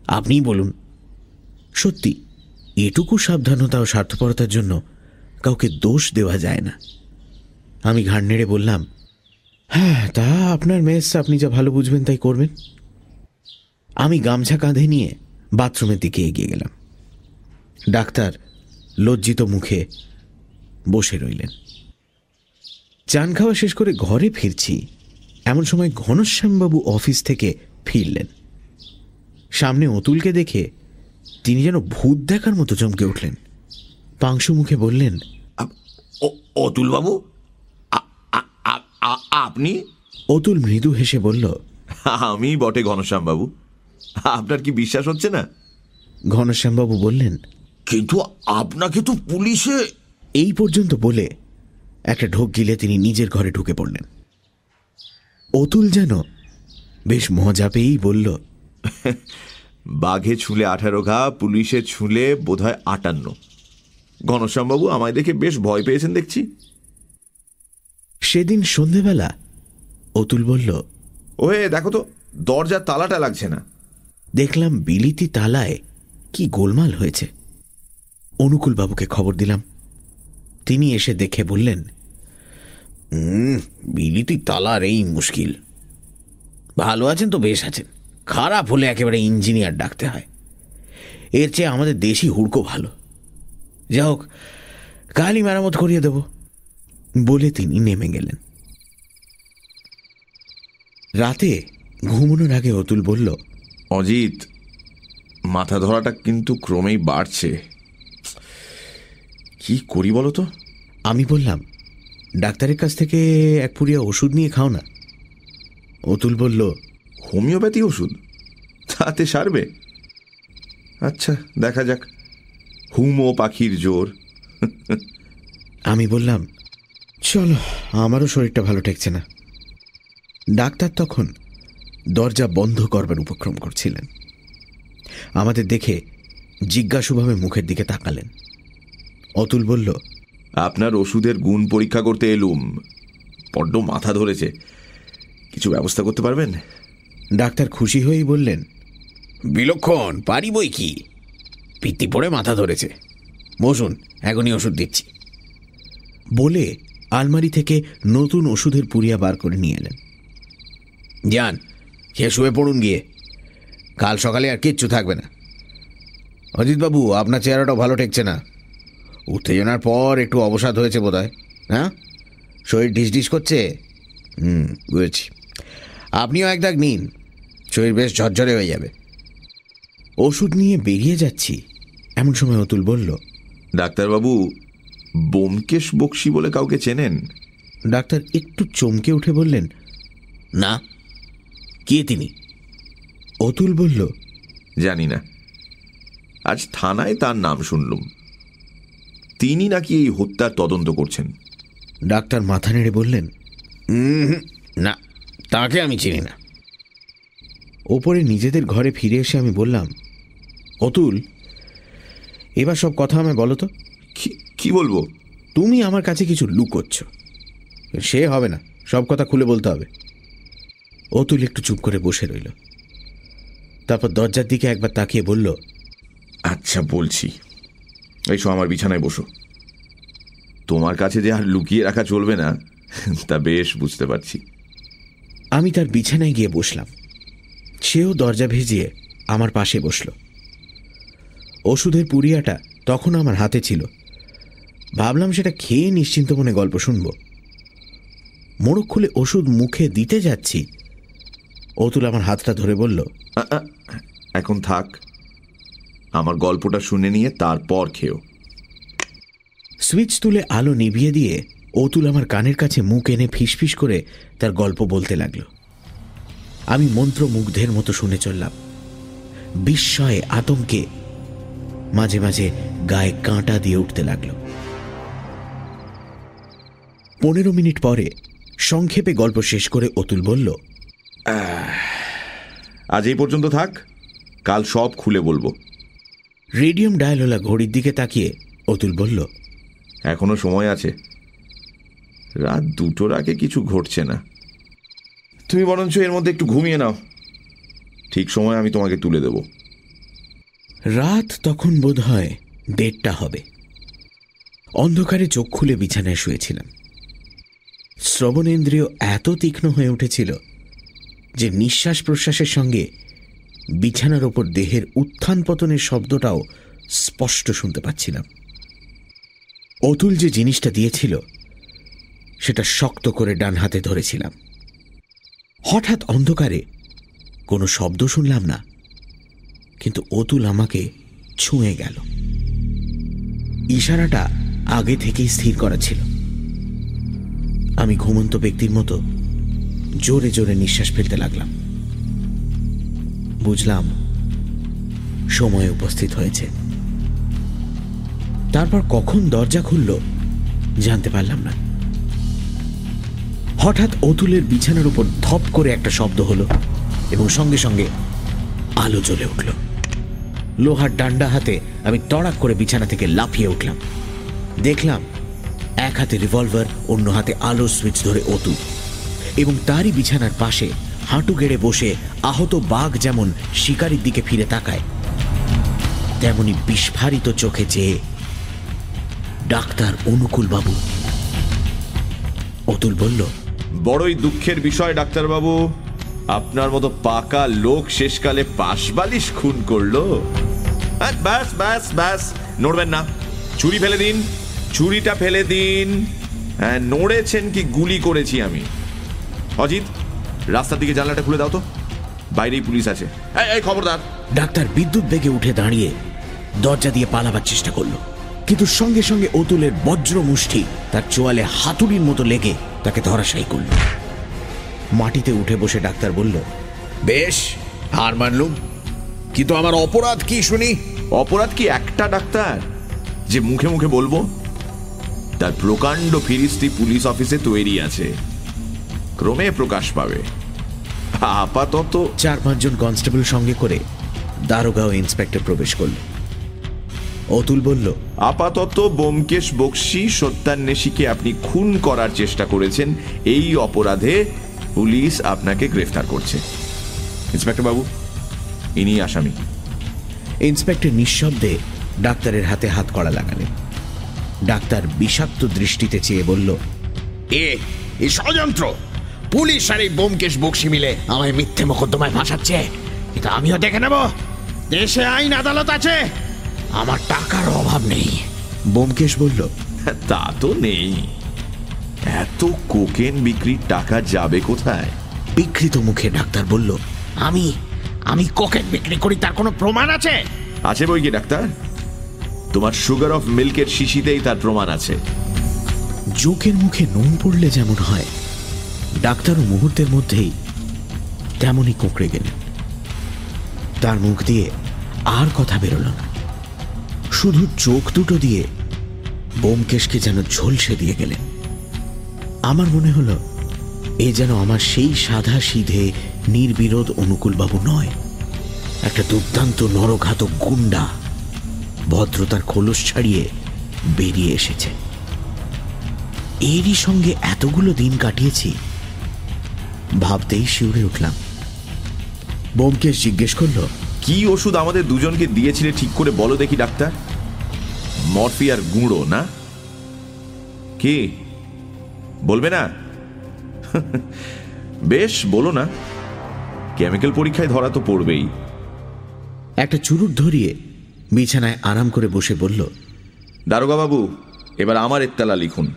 আপনিই বলুন। সত্যি, এটুকু সাবধানতা ও স্বার্থপরতার জন্য কাউকে দোষ দেওয়া যায় না। আমি ঘাড় নেড়ে বললাম হ্যাঁ তা আপনার মেস, আপনি যা ভালো বুঝবেন তাই করবেন। আমি গামছা কাঁধে নিয়ে বাথরুমের দিকে এগিয়ে গেলাম। ডাক্তার লজ্জিত মুখে বসে রইলেন। চান খাওয়া শেষ করে ঘরে ফিরছি। এমন সময় ঘনশ্যামবাবু অফিস থেকে ফিরলেন। সামনে অতুলকে দেখে তিনি যেন ভূত দেখার মতো চমকে উঠলেন। পাংশু মুখে বললেন অতুলবাবু? আপনি? অতুল মৃদু হেসে বলল আমি বটে ঘনশ্যাম বাবু আপনার কি বিশ্বাস হচ্ছে না? ঘনশ্যামবাবু বললেন কিন্তু আপনাকে তো পুলিশে এই পর্যন্ত বলে একটা ঢোক গিলে তিনি নিজের ঘরে ঢুকে পড়লেন। অতুল যেন বেশ মজা পেয়েই বলল বাঘে ছুলে আঠারো ঘা পুলিশে ছুলে বোধহয় আটান্ন। ঘনশ্যামবাবু আমায় দেখে বেশ ভয় পেয়েছেন দেখছি। সেদিন সন্ধেবেলা অতুল বলল ওহে দেখো তো দরজার তালাটা লাগছে না। দেখলাম বিলিতি তালায় কি গোলমাল হয়েছে। অনুকূলবাবুকে খবর দিলাম। তিনি এসে দেখে বললেন বিলিতি তালার এই মুশকিল। ভালো আছেন তো বেশ আছেন। খারাপ হলে একেবারে ইঞ্জিনিয়ার ডাকতে হয়। এর চেয়ে আমাদের দেশি হুড়কো ভালো। যা হোক কালই মেরামত করিয়ে দেব। বলে তিনি নেমে গেলেন। রাতে ঘুমানোর আগে অতুল বলল অজিত মাথা ধরাটা কিন্তু ক্রমেই বাড়ছে। কি করি বলো তো? আমি বললাম ডাক্তারের কাছ থেকে এক পুরিয়া ওষুধ নিয়ে খাও না। অতুল বলল হোমিওপ্যাথি ওষুধ? তাতে সারবে? আচ্ছা দেখা যাক। হুমো পাখির জোর। আমি বললাম চলো আমারও শরীরটা ভালো ঠেকছে না। ডাক্তার তখন দরজা বন্ধ করবার উপক্রম করছিলেন। আমাদের দেখে জিজ্ঞাসুভাবে মুখের দিকে তাকালেন। অতুল বলল আপনার ওষুধের গুণ পরীক্ষা করতে এলুম। বড্ড মাথা ধরেছে। কিছু ব্যবস্থা করতে পারবেন? ডাক্তার খুশি হয়েই বললেন বিলক্ষণ পারি বই কি? পিত্তি পড়ে মাথা ধরেছে। বসুন এখনই ওষুধ দিচ্ছি। বলে আলমারি থেকে নতুন ওষুধের পুরিয়া বার করে নিয়ে এলেন। যান খেয়ে শুয়ে পড়ুন গিয়ে। কাল সকালে আর কিচ্ছু থাকবে না। অজিতবাবু আপনার চেহারাটাও ভালো ঠেকছে না। উত্তেজনার পর একটু অবসাদ হয়েছে বোধ হয়? হ্যাঁ শরীর ডিস করছে? হুম বুঝেছি। আপনিও এক দাগ নিন শরীর বেশ ঝরঝরে হয়ে যাবে। ওষুধ নিয়ে বেরিয়ে যাচ্ছি এমন সময় অতুল বলল ডাক্তারবাবু বোমকেশ বক্সি বলে কাউকে চেনেন? ডাক্তার একটু চমকে উঠে বললেন না কে তিনি? অতুল বলল জানি না। আজ থানায় তার নাম শুনলুম। তিনি নাকি এই হত্যার তদন্ত করছেন? ডাক্তার মাথা নেড়ে বললেন না তাকে আমি চিনি না। ওপরে নিজেদের ঘরে ফিরে এসে আমি বললাম অতুল এবার সব কথা আমায় বলো তো। কি কি বলব? তুমি আমার কাছে কিছু লুকোচ্ছ। সে হবে না সব কথা খুলে বলতে হবে। অতুল একটু চুপ করে বসে রইল। তারপর দরজার দিকে একবার তাকিয়ে বলল আচ্ছা বলছি। এসো আমার বিছানায় বসো। তোমার কাছে যে আর লুকিয়ে রাখা চলবে না তা বেশ বুঝতে পারছি। আমি তার বিছানায় গিয়ে বসলাম। সেও দরজা ভেজিয়ে আমার পাশে বসল। ওষুধের পুরিয়াটা তখন আমার হাতে ছিল। ভাবলাম সেটা খেয়ে নিশ্চিন্ত মনে গল্প শুনব। মোড়ক খুলে ওষুধ মুখে দিতে যাচ্ছি। অতুল আমার হাতটা ধরে বলল এখন থাক। আমার গল্পটা শুনে নিয়ে তারপর খেও। সুইচ তুলে আলো নিভিয়ে দিয়ে অতুল আমার কানের কাছে মুখ এনে ফিসফিস করে তার গল্প বলতে লাগল। আমি মন্ত্র মুগ্ধের মতো শুনে চললাম। বিস্ময়ে আতঙ্কে মাঝে মাঝে গায়ে কাঁটা দিয়ে উঠতে লাগল। পনেরো মিনিট পরে সংক্ষেপে গল্প শেষ করে অতুল বলল আজ এই পর্যন্ত থাক কাল সব খুলে বলব। রেডিয়াম ডায়ালোলা ঘড়ির দিকে তাকিয়ে অতুল বলল এখনও সময় আছে। রাত দুটোর আগে কিছু ঘটছে না। তুমি বরঞ্চ এর মধ্যে একটু ঘুমিয়ে নাও। ঠিক সময় আমি তোমাকে তুলে দেব। রাত তখন বোধ হয় দেড়টা হবে। অন্ধকারে চোখ খুলে বিছানায় শুয়েছিলাম। শ্রবণেন্দ্রিয় এত তীক্ষ্ণ হয়ে উঠেছিল যে নিঃশ্বাস প্রশ্বাসের সঙ্গে বিছানার ওপর দেহের উত্থান পতনের শব্দটাও স্পষ্ট শুনতে পাচ্ছিলাম। অতুল যে জিনিসটা দিয়েছিল, সেটা শক্ত করে ডান হাতে ধরেছিলাম। হঠাৎ অন্ধকারে কোনো শব্দ শুনলাম না, কিন্তু অতুল আমাকে ছুঁয়ে গেল। ইশারাটা আগে থেকেই স্থির করা ছিল। আমি ঘুমন্ত ব্যক্তির মতো জোরে জোরে নিঃশ্বাস ফেলতে লাগলাম। বুঝলাম সময় উপস্থিত হয়েছে। তারপর কখন দরজা খুলল জানতে পারলাম না। হঠাৎ অতুলের বিছানার উপর ধপ করে একটা শব্দ হলো এবং সঙ্গে সঙ্গে আলো জ্বলে উঠল। লোহার ডান্ডা হাতে আমি তড়াক করে বিছানা থেকে লাফিয়ে উঠলাম। দেখলাম এক হাতে রিভলভার, অন্য হাতে আলো সুইচ ধরে অতু এবং তারই বিছানার পাশে হাঁটু গেড়ে বসে আহত বাঘ যেমন শিকারির দিকে ফিরে তাকায়, তেমনি বিস্ফারিত চোখে চেয়ে ডাক্তার অনুকূল বাবু অতুল বলল, বড়ই দুঃখের বিষয়, ডাক্তারবাবু। আপনার মতো পাকা লোক শেষকালে পাশবালিশ খুন করল। ব্যাস ব্যাস ব্যাস, নড়বেন না। ছুরি ফেলে দিন, ছুরিটা ফেলে দিন। হ্যাঁ নড়েছেন কি গুলি করেছি আমি। অজিত রাস্তার দিকে জানলাটা খুলে দাও তো। বাইরেই পুলিশ আছে। এই, এই খবরদার। ডাক্তার বিদ্যুৎ বেগে উঠে দাঁড়িয়ে দরজা দিয়ে পালাবার চেষ্টা করল। কিন্তু সঙ্গে সঙ্গে অতুলের বজ্র মুষ্টি তার চোয়ালে হাতুড়ির মতো লেগে তাকে ধরাশায়ী করল। মাটিতে উঠে বসে ডাক্তার বলল বেশ হার মানলুম। কিন্তু আমার অপরাধ কি শুনি? অপরাধ কি একটা ডাক্তার? যে মুখে মুখে বলব? তার প্রকাণ্ড ফিরিস্তি পুলিশ অফিসে তৈরি আছে। ক্রমে প্রকাশ পাবে। আপাতত চার পাঁচজন কনস্টেবল সঙ্গে করে দারোগা ও ইন্সপেক্টর প্রবেশ করল। অতুল বলল আপাতত বোমকেশ বক্সি সত্যান্বেষীকে আপনি খুন করার চেষ্টা করেছেন। এই অপরাধে পুলিশ আপনাকে গ্রেফতার করছে। ইন্সপেক্টর বাবু ইনি আসামি। ইন্সপেক্টর নিঃশব্দে ডাক্তারের হাতে হাত কড়া লাগালেন। ডাক্তার বিষাক্ত দৃষ্টিতে চেয়ে বলল এ ষড়যন্ত্র! পুলিশ আর এই বোমকেশ বক্সি মিলে আমায় মিথ্যে মোকদ্দমায় ফাঁসাচ্ছে। কিন্তু আমিও দেখে নেব। দেশে আইন আদালত আছে। আমার টাকার অভাব নেই। বোমকেশ বলল তা তো নেই। এত কোকেন বিক্রির টাকা যাবে কোথায়? বিকৃত মুখে ডাক্তার বলল আমি আমি কোকেন বিক্রি করি তার কোনো প্রমাণ আছে? আছে বই কি ডাক্তার? তোমার সুগার অফ মিল্কের শিশিতেই তার প্রমাণ আছে। জোকের মুখে নুন পড়লে যেমন হয় ডাক্তারও মুহূর্তের মধ্যেই তেমনই কোঁকড়ে গেলেন। তার মুখ দিয়ে আর কথা বেরোল না। শুধু চোখ দুটো দিয়ে বোমকেশকে যেন ঝলসে দিয়ে গেলেন। আমার মনে হলো, এ যেন আমার সেই সাদা সিধে নির্বিরোধ অনুকূলবাবু নয়। একটা দুর্দান্ত নরঘাতক গুন্ডা ভদ্রতার খোলস ছাড়িয়ে বেরিয়ে এসেছে। এরই সঙ্গে এতগুলো দিন কাটিয়েছি ভাবতেই শিউরে উঠলাম। বোমকেশ জিজ্ঞেস করল কি ওষুধ আমাদের দুজনকে দিয়েছিলে ঠিক করে বলো দেখি ডাক্তার? মরফি আর গুঁড়ো না? কি? বলবে না? [laughs] বেশ বলো না। কেমিক্যাল পরীক্ষায় ধরা তো পড়বেই। একটা চুরুট ধরিয়ে বিছানায় আরাম করে বসে বলল দারোগা বাবু এবার আমার এত্তালা লিখুন।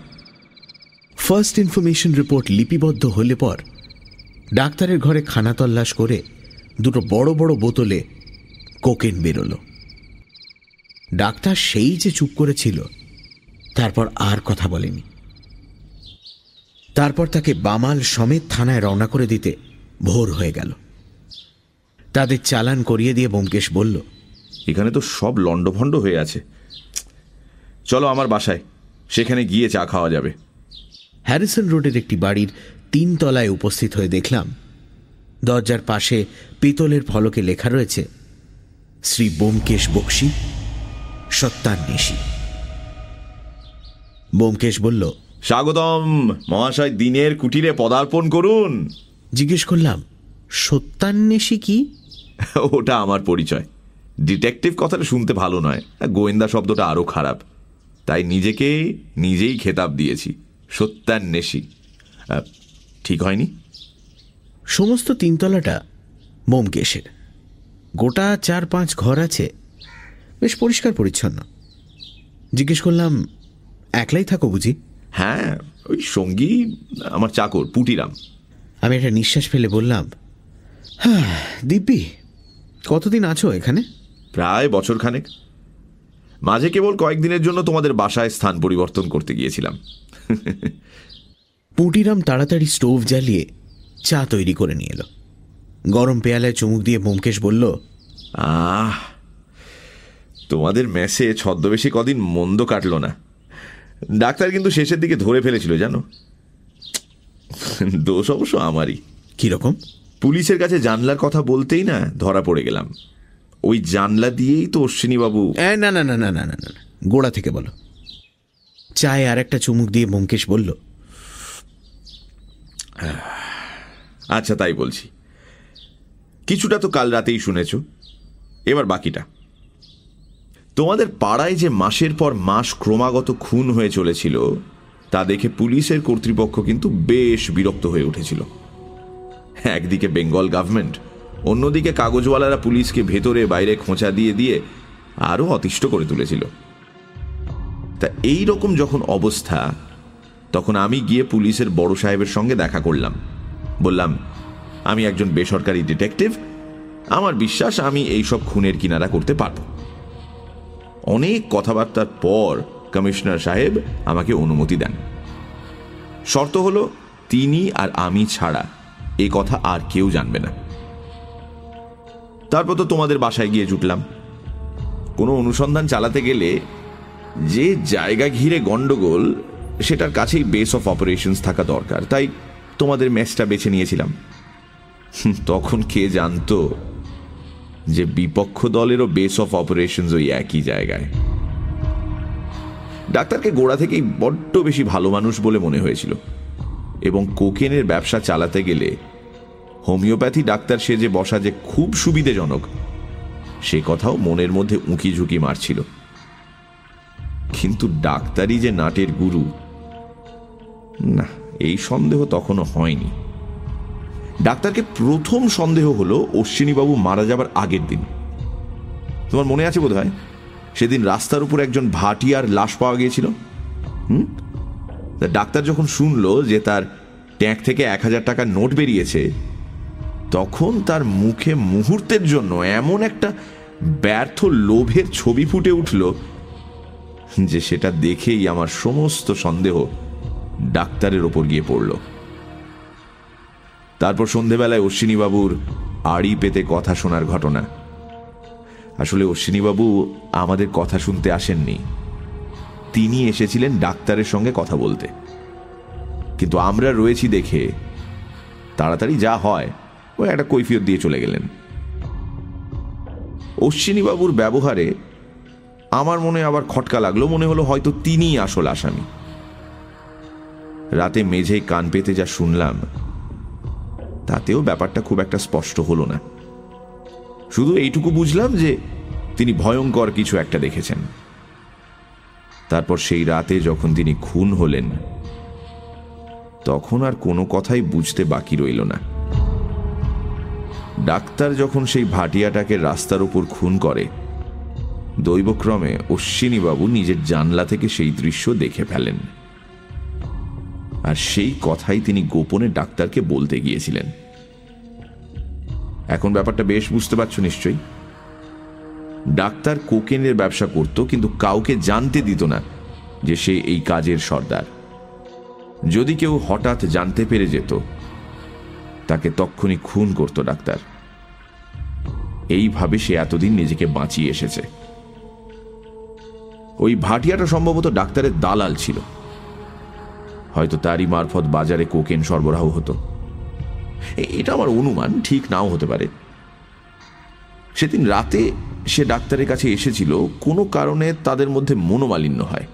ফার্স্ট ইনফরমেশন রিপোর্ট লিপিবদ্ধ হলে পর ডাক্তারের ঘরে খানা তল্লাশ করে দুটো বড় বড় বোতলে কোকেন বেরোলো। ডাক্তার সেই যে চুপ করেছিল তারপর আর কথা বলেনি। তারপর তাকে বামাল সমেত থানায় রওনা করে দিতে ভোর হয়ে গেল। তাদের চালান করিয়ে দিয়ে বোমকেশ বলল এখানে তো সব লণ্ডভণ্ড হয়ে আছে। চলো আমার বাসায় সেখানে গিয়ে চা খাওয়া যাবে। হ্যারিসন রোডের একটি বাড়ির তিন তলায় উপস্থিত হয়ে দেখলাম দরজার পাশে পিতলের ফলকে লেখা রয়েছে শ্রী বোমকেশ বক্সি সত্যান্বেষী। বোমকেশ বলল স্বাগতম মহাশয় দিনের কুটিরে পদার্পণ করুন। জিজ্ঞেস করলাম সত্যান্বেষী কি? [laughs] ওটা আমার পরিচয়। ডিটেকটিভ কথাটা শুনতে ভালো নয় গোয়েন্দা শব্দটা আরও খারাপ। তাই নিজেকে নিজেই খেতাব দিয়েছি সত্যান্বেষী। ঠিক হয়নি? সমস্ত তিনতলাটা মোমকেশের। গোটা চার পাঁচ ঘর আছে। বেশ পরিষ্কার পরিচ্ছন্ন। জিজ্ঞেস করলাম একলাই থাকো বুঝি? হ্যাঁ ওই সঙ্গী আমার চাকর পুটিরাম। আমি একটা নিঃশ্বাস ফেলে বললাম হ্যাঁ দিব্যি কতদিন আছো এখানে? প্রায় বছর খানেক মাঝে কেবল কয়েকদিনের জন্য তোমাদের বাসায় স্থান পরিবর্তন করতে গিয়েছিলাম। [laughs] পুটিরাম তাড়াতাড়ি স্টোভ জ্বালিয়ে চা তৈরি করে নিয়ে এলো। গরম পেয়ালায় চুমুক দিয়ে বোমকেশ বলল আহ তোমাদের মেসে ছদ্মবেশী কদিন মন্দ কাটল না। ডাক্তার কিন্তু শেষের দিকে ধরে ফেলেছিল জানো? দোষ অবশ্য আমারই। কীরকম পুলিশের কাছে জানলার কথা বলতেই না ধরা পড়ে গেলাম। ওই জানলা দিয়েই তো অশ্বিনীবাবু না না না না না না না গোড়া থেকে বলো। চায়ে আর একটা চুমুক দিয়ে বোমকেশ বলল [sighs] আচ্ছা তাই বলছি। কিছুটা তো কাল রাতেই শুনেছ। এবার বাকিটা। তোমাদের পাড়ায় যে মাসের পর মাস ক্রমাগত খুন হয়ে চলেছিল, তা দেখে পুলিশের কর্তৃপক্ষ কিন্তু বেশ বিরক্ত হয়ে উঠেছিল। একদিকে বেঙ্গল গভর্নমেন্ট, অন্যদিকে কাগজওয়ালারা পুলিশকে ভেতরে বাইরে খোঁচা দিয়ে দিয়ে আরও অতিষ্ঠ করে তুলেছিল। তা এই রকম যখন অবস্থা তখন আমি গিয়ে পুলিশের বড় সাহেবের সঙ্গে দেখা করলাম। বললাম, আমি একজন বেসরকারি ডিটেকটিভ, আমার বিশ্বাস আমি এই সব খুনের কিনারা করতে পারব। অনেক কথাবার্তার পর কমিশনার সাহেব আমাকে অনুমতি দেন। শর্ত হলো, তিনি আর আমি ছাড়া এ কথা আর কেউ জানবে না। তারপর তো তোমাদের বাসায় গিয়ে জুটলাম। কোনো অনুসন্ধান চালাতে গেলে যে জায়গা ঘিরে গন্ডগোল সেটার কাছেই বেস অফ অপারেশনস থাকা দরকার। তাই তোমাদের ম্যাচটা বেছে নিয়েছিলাম। তখন কে জানতো যে বিপক্ষ দলেরও বেস অফ অপারেশনস ওই একই জায়গায়। ডাক্তারকে গোড়া থেকেই বড্ড বেশি ভালো মানুষ বলে মনে হয়েছিল। এবং কোকেনের ব্যবসা চালাতে গেলে হোমিওপ্যাথি ডাক্তার সে যে বসা যে খুব সুবিধেজনক, সে কথাও মনের মধ্যে উঁকি ঝুঁকি মারছিল। কিন্তু ডাক্তারই যে নাটের গুরু না, এই সন্দেহ তখনও হয়নি। ডাক্তারকে প্রথম সন্দেহ হলো অশ্বিনীবাবু মারা যাবার আগের দিন। তোমার মনে আছে বোধ হয় সেদিন রাস্তার উপর একজন ভাটিয়ার লাশ পাওয়া গিয়েছিল। হুম? ডাক্তার যখন শুনলো যে তার ট্যাঙ্ক থেকে এক হাজার টাকার নোট বেরিয়েছে, তখন তার মুখে মুহূর্তের জন্য এমন একটা ব্যর্থ লোভের ছবি ফুটে উঠল যে সেটা দেখেই আমার সমস্ত সন্দেহ ডাক্তারের ওপর গিয়ে পড়ল। তারপর সন্ধেবেলায় অশ্বিনীবাবুর আড়ি পেতে কথা শোনার ঘটনা। আসলে অশ্বিনীবাবু আমাদের কথা শুনতে আসেননি। তিনি এসেছিলেন ডাক্তারের সঙ্গে কথা বলতে। কিন্তু আমরা রয়েছি দেখে তাড়াতাড়ি যা হয় ও একটা কৈফিয়ত দিয়ে চলে গেলেন। অশ্বিনীবাবুর ব্যবহারে আমার মনে আবার খটকা লাগল, মনে হলো হয়তো তিনিই আসল আসামি। রাতে মেঝেই কান পেতে যা শুনলাম, তাতেও ব্যাপারটা খুব একটা স্পষ্ট হলো না। শুধু এইটুকু বুঝলাম যে তিনি ভয়ঙ্কর কিছু একটা দেখেছেন। তারপর সেই রাতে যখন তিনি খুন হলেন, তখন আর কোনো কথাই বুঝতে বাকি রইল না। ডাক্তার যখন সেই ভাটিয়াটাকে রাস্তার উপর খুন করে, দৈবক্রমে অশ্বিনীবাবু নিজের জানলা থেকে সেই দৃশ্য দেখে ফেলেন। আর সেই কথাই তিনি গোপনে ডাক্তারকে বলতে গিয়েছিলেন। এখন ব্যাপারটা বেশ বুঝতে পারছ নিশ্চয়ই। ডাক্তার কোকেনের ব্যবসা করত, কিন্তু কাউকে জানতে দিত না যে সে এই কাজের সর্দার। যদি কেউ হঠাৎ জানতে পেরে যেত, তাকে তক্ষুনি খুন করত ডাক্তার। এইভাবে সে এতদিন নিজেকে বাঁচিয়ে এসেছে। ওই ভাটিয়াটা সম্ভবত ডাক্তারের দালাল ছিল। হয়তো তারই মারফত বাজারে কোকেন সরবরাহ হতো। এটা আমার অনুমান, ঠিক নাও হতে পারে। সেদিন রাতে সে ডাক্তারের কাছে এসেছিল, কোনো কারণে তাদের মধ্যে মনোমালিন্য হয়।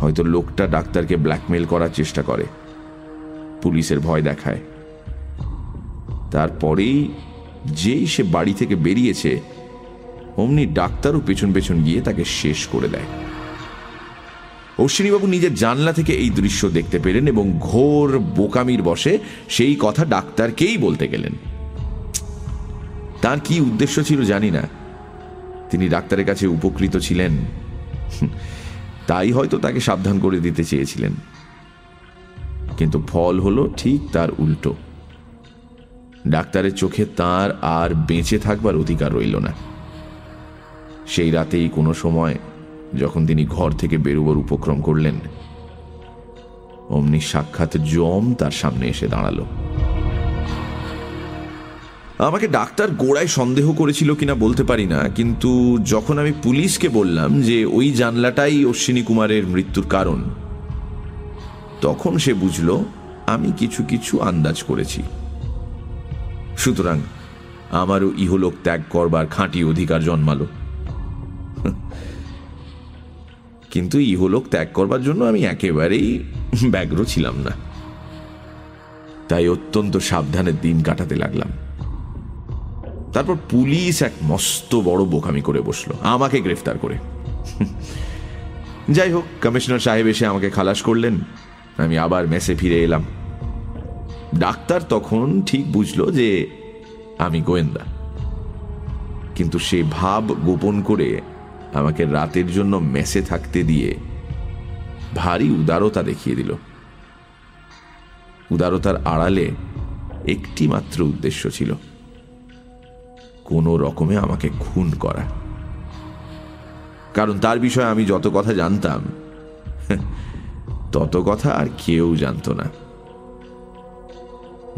হয়তো লোকটা ডাক্তারকে ব্ল্যাকমেল করার চেষ্টা করে, পুলিশের ভয় দেখায়। তারপরেই যেই সে বাড়ি থেকে বেরিয়েছে, অমনি ডাক্তারও পেছন পেছন গিয়ে তাকে শেষ করে দেয়। অশ্বিনীবাবু নিজের জানলা থেকে এই দৃশ্য দেখতে পেলেন এবং ঘোর বোকামির বসে সেই কথা ডাক্তারকেই বলতে গেলেন। তার কি উদ্দেশ্য ছিল জানি না। তিনি ডাক্তারের কাছে উপকৃত ছিলেন। তাই হয়তো তাকে সাবধান করে দিতে চেয়েছিলেন। কিন্তু ফল হলো ঠিক তার উল্টো। ডাক্তারের চোখে তার আর বেঁচে থাকবার অধিকার রইল না। সেই রাতেই কোনো সময় যখন তিনি ঘর থেকে বেরোবার উপক্রম করলেন, অমনি সাক্ষাৎ জম তার সামনে এসে দাঁড়াল। আমাকে ডাক্তার গোড়ায় সন্দেহ করেছিল কিনা বলতে পারি না, কিন্তু যখন আমি পুলিশকে বললাম যে ওই জানলাটাই অশ্বিনী কুমারের মৃত্যুর কারণ, তখন সে বুঝল আমি কিছু কিছু আন্দাজ করেছি। সুতরাং আমারও ইহলোক ত্যাগ করবার খাঁটি অধিকার জন্মালো। কিন্তু ইহলোক ত্যাগ করবার জন্য আমি একেবারেই ব্যগ্র ছিলাম না। তাই অত্যন্ত সাবধানে দিন কাটাতে লাগলাম। তারপর পুলিশ এক মস্ত বড় বোকামি করে বসল, আমাকে গ্রেফতার করে। যাই হোক, কমিশনার সাহেব এসে আমাকে খালাস করলেন, আমি আবার মেসে ফিরে এলাম। ডাক্তার তখন ঠিক বুঝলো যে আমি গোয়েন্দা। কিন্তু সে ভাব গোপন করে আমাকে রাতের জন্য মেসে থাকতে দিয়ে ভারী উদারতা দেখিয়ে দিল। উদারতার আড়ালে একটি মাত্র উদ্দেশ্য ছিল কোনো রকমে আমাকে খুন করা। কারণ তার বিষয়ে আমি যত কথা জানতাম, তত কথা আর কেউ জানত না।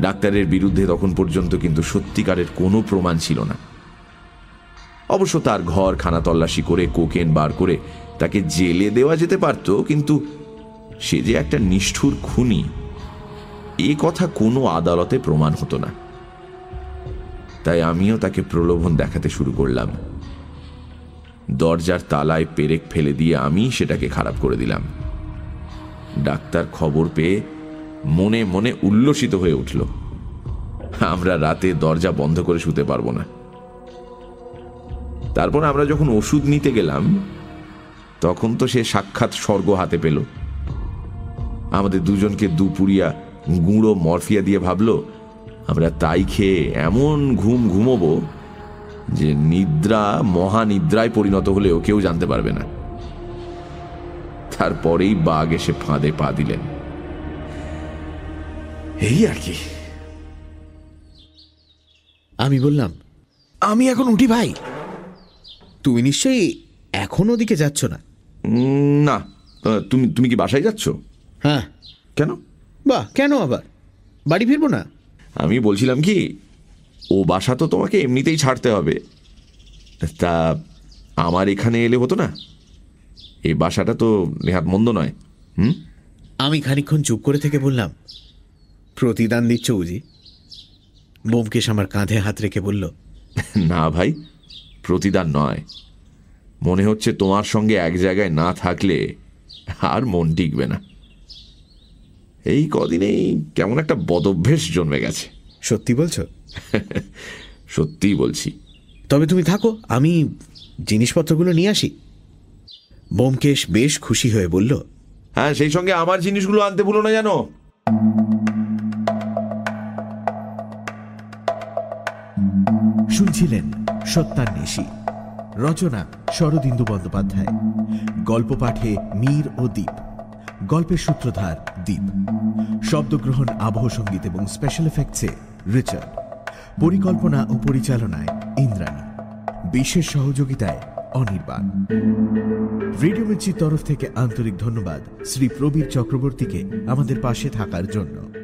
ডাক্তারের বিরুদ্ধে তখন পর্যন্ত কিন্তু সত্যিকারের কোনো প্রমাণ ছিল না। অবশ্য তার ঘর খানা তল্লাশি করে, কোকেন বার করে তাকে জেলে দেওয়া যেতে পারত, কিন্তু সে যে একটা নিষ্ঠুর খুনি, এ কথা কোনো আদালতে প্রমাণ হতো না। তাই আমিও তাকে প্রলোভন দেখাতে শুরু করলাম। দরজার তালায় পেরেক ফেলে দিয়ে আমি সেটাকে খারাপ করে দিলাম। ডাক্তার খবর পেয়ে মনে মনে উল্লসিত হয়ে উঠল। আমরা রাতে দরজা বন্ধ করে শুতে পারব না। তারপর আমরা যখন ওষুধ নিতে গেলাম, তখন তো সে সাক্ষাৎ স্বর্গ হাতে পেল। আমাদের দুজনকে দুপুরিয়া গুঁড়ো মরফিয়া দিয়ে ভাবল, আমরা তাই খেয়ে এমন ঘুম ঘুমোবো যে নিদ্রা, মহানিদ্রায় পরিণত হলেও কেউ জানতে পারবে না। তারপরেই বাঘ এসে ফাঁদে পা দিলেন। এই আর কি। আমি বললাম, আমি এখন উঠি ভাই। তুমি নিশ্চয়ই এখন ওদিকে যাচ্ছ না? না। তুমি তুমি কি বাসায় যাচ্ছ? হ্যাঁ। কেন? বাহ কেন আবার? বাড়ি ফিরবো না? আমি বলছিলাম কি ও বাসা তো তোমাকে এমনিতেই ছাড়তে হবে। তা আমার এখানে এলে হতো না? এই বাসাটা তো নেহাত মন্দ নয় হুম? আমি খানিকক্ষণ চুপ করে থেকে বললাম প্রতিদান দিচ্ছ বুঝি বোমকেশ আমার কাঁধে হাত রেখে বলল না ভাই প্রতিদান নয়। মনে হচ্ছে তোমার সঙ্গে এক জায়গায় না থাকলে আর মন টিকবে না। এই কদিনেই কেমন একটা বদভ্যেস জন্মে গেছে। সত্যি বলছো? [laughs] সত্যিই বলছি। তবে তুমি থাকো আমি জিনিসপত্রগুলো নিয়ে আসি। বোমকেশ বেশ খুশি হয়ে বলল হ্যাঁ সেই সঙ্গে আমার জিনিসগুলো আনতে ভুলো না জানো? শুনছিলেন সত্যান্বেষী। রচনা শরদিন্দু বন্দ্যোপাধ্যায়। গল্প পাঠে মীর ও দ্বীপ গল্পের সূত্রধার দ্বীপ শব্দগ্রহণ আবহ সংগীত এবং স্পেশাল এফেক্টসে রিচার্ড। পরিকল্পনা ও পরিচালনায় ইন্দ্রাণী। বিশেষ সহযোগিতায় অনির্বাণ। রেডিও মির্চির তরফ থেকে আন্তরিক ধন্যবাদ শ্রী প্রবীর চক্রবর্তীকে আমাদের পাশে থাকার জন্য।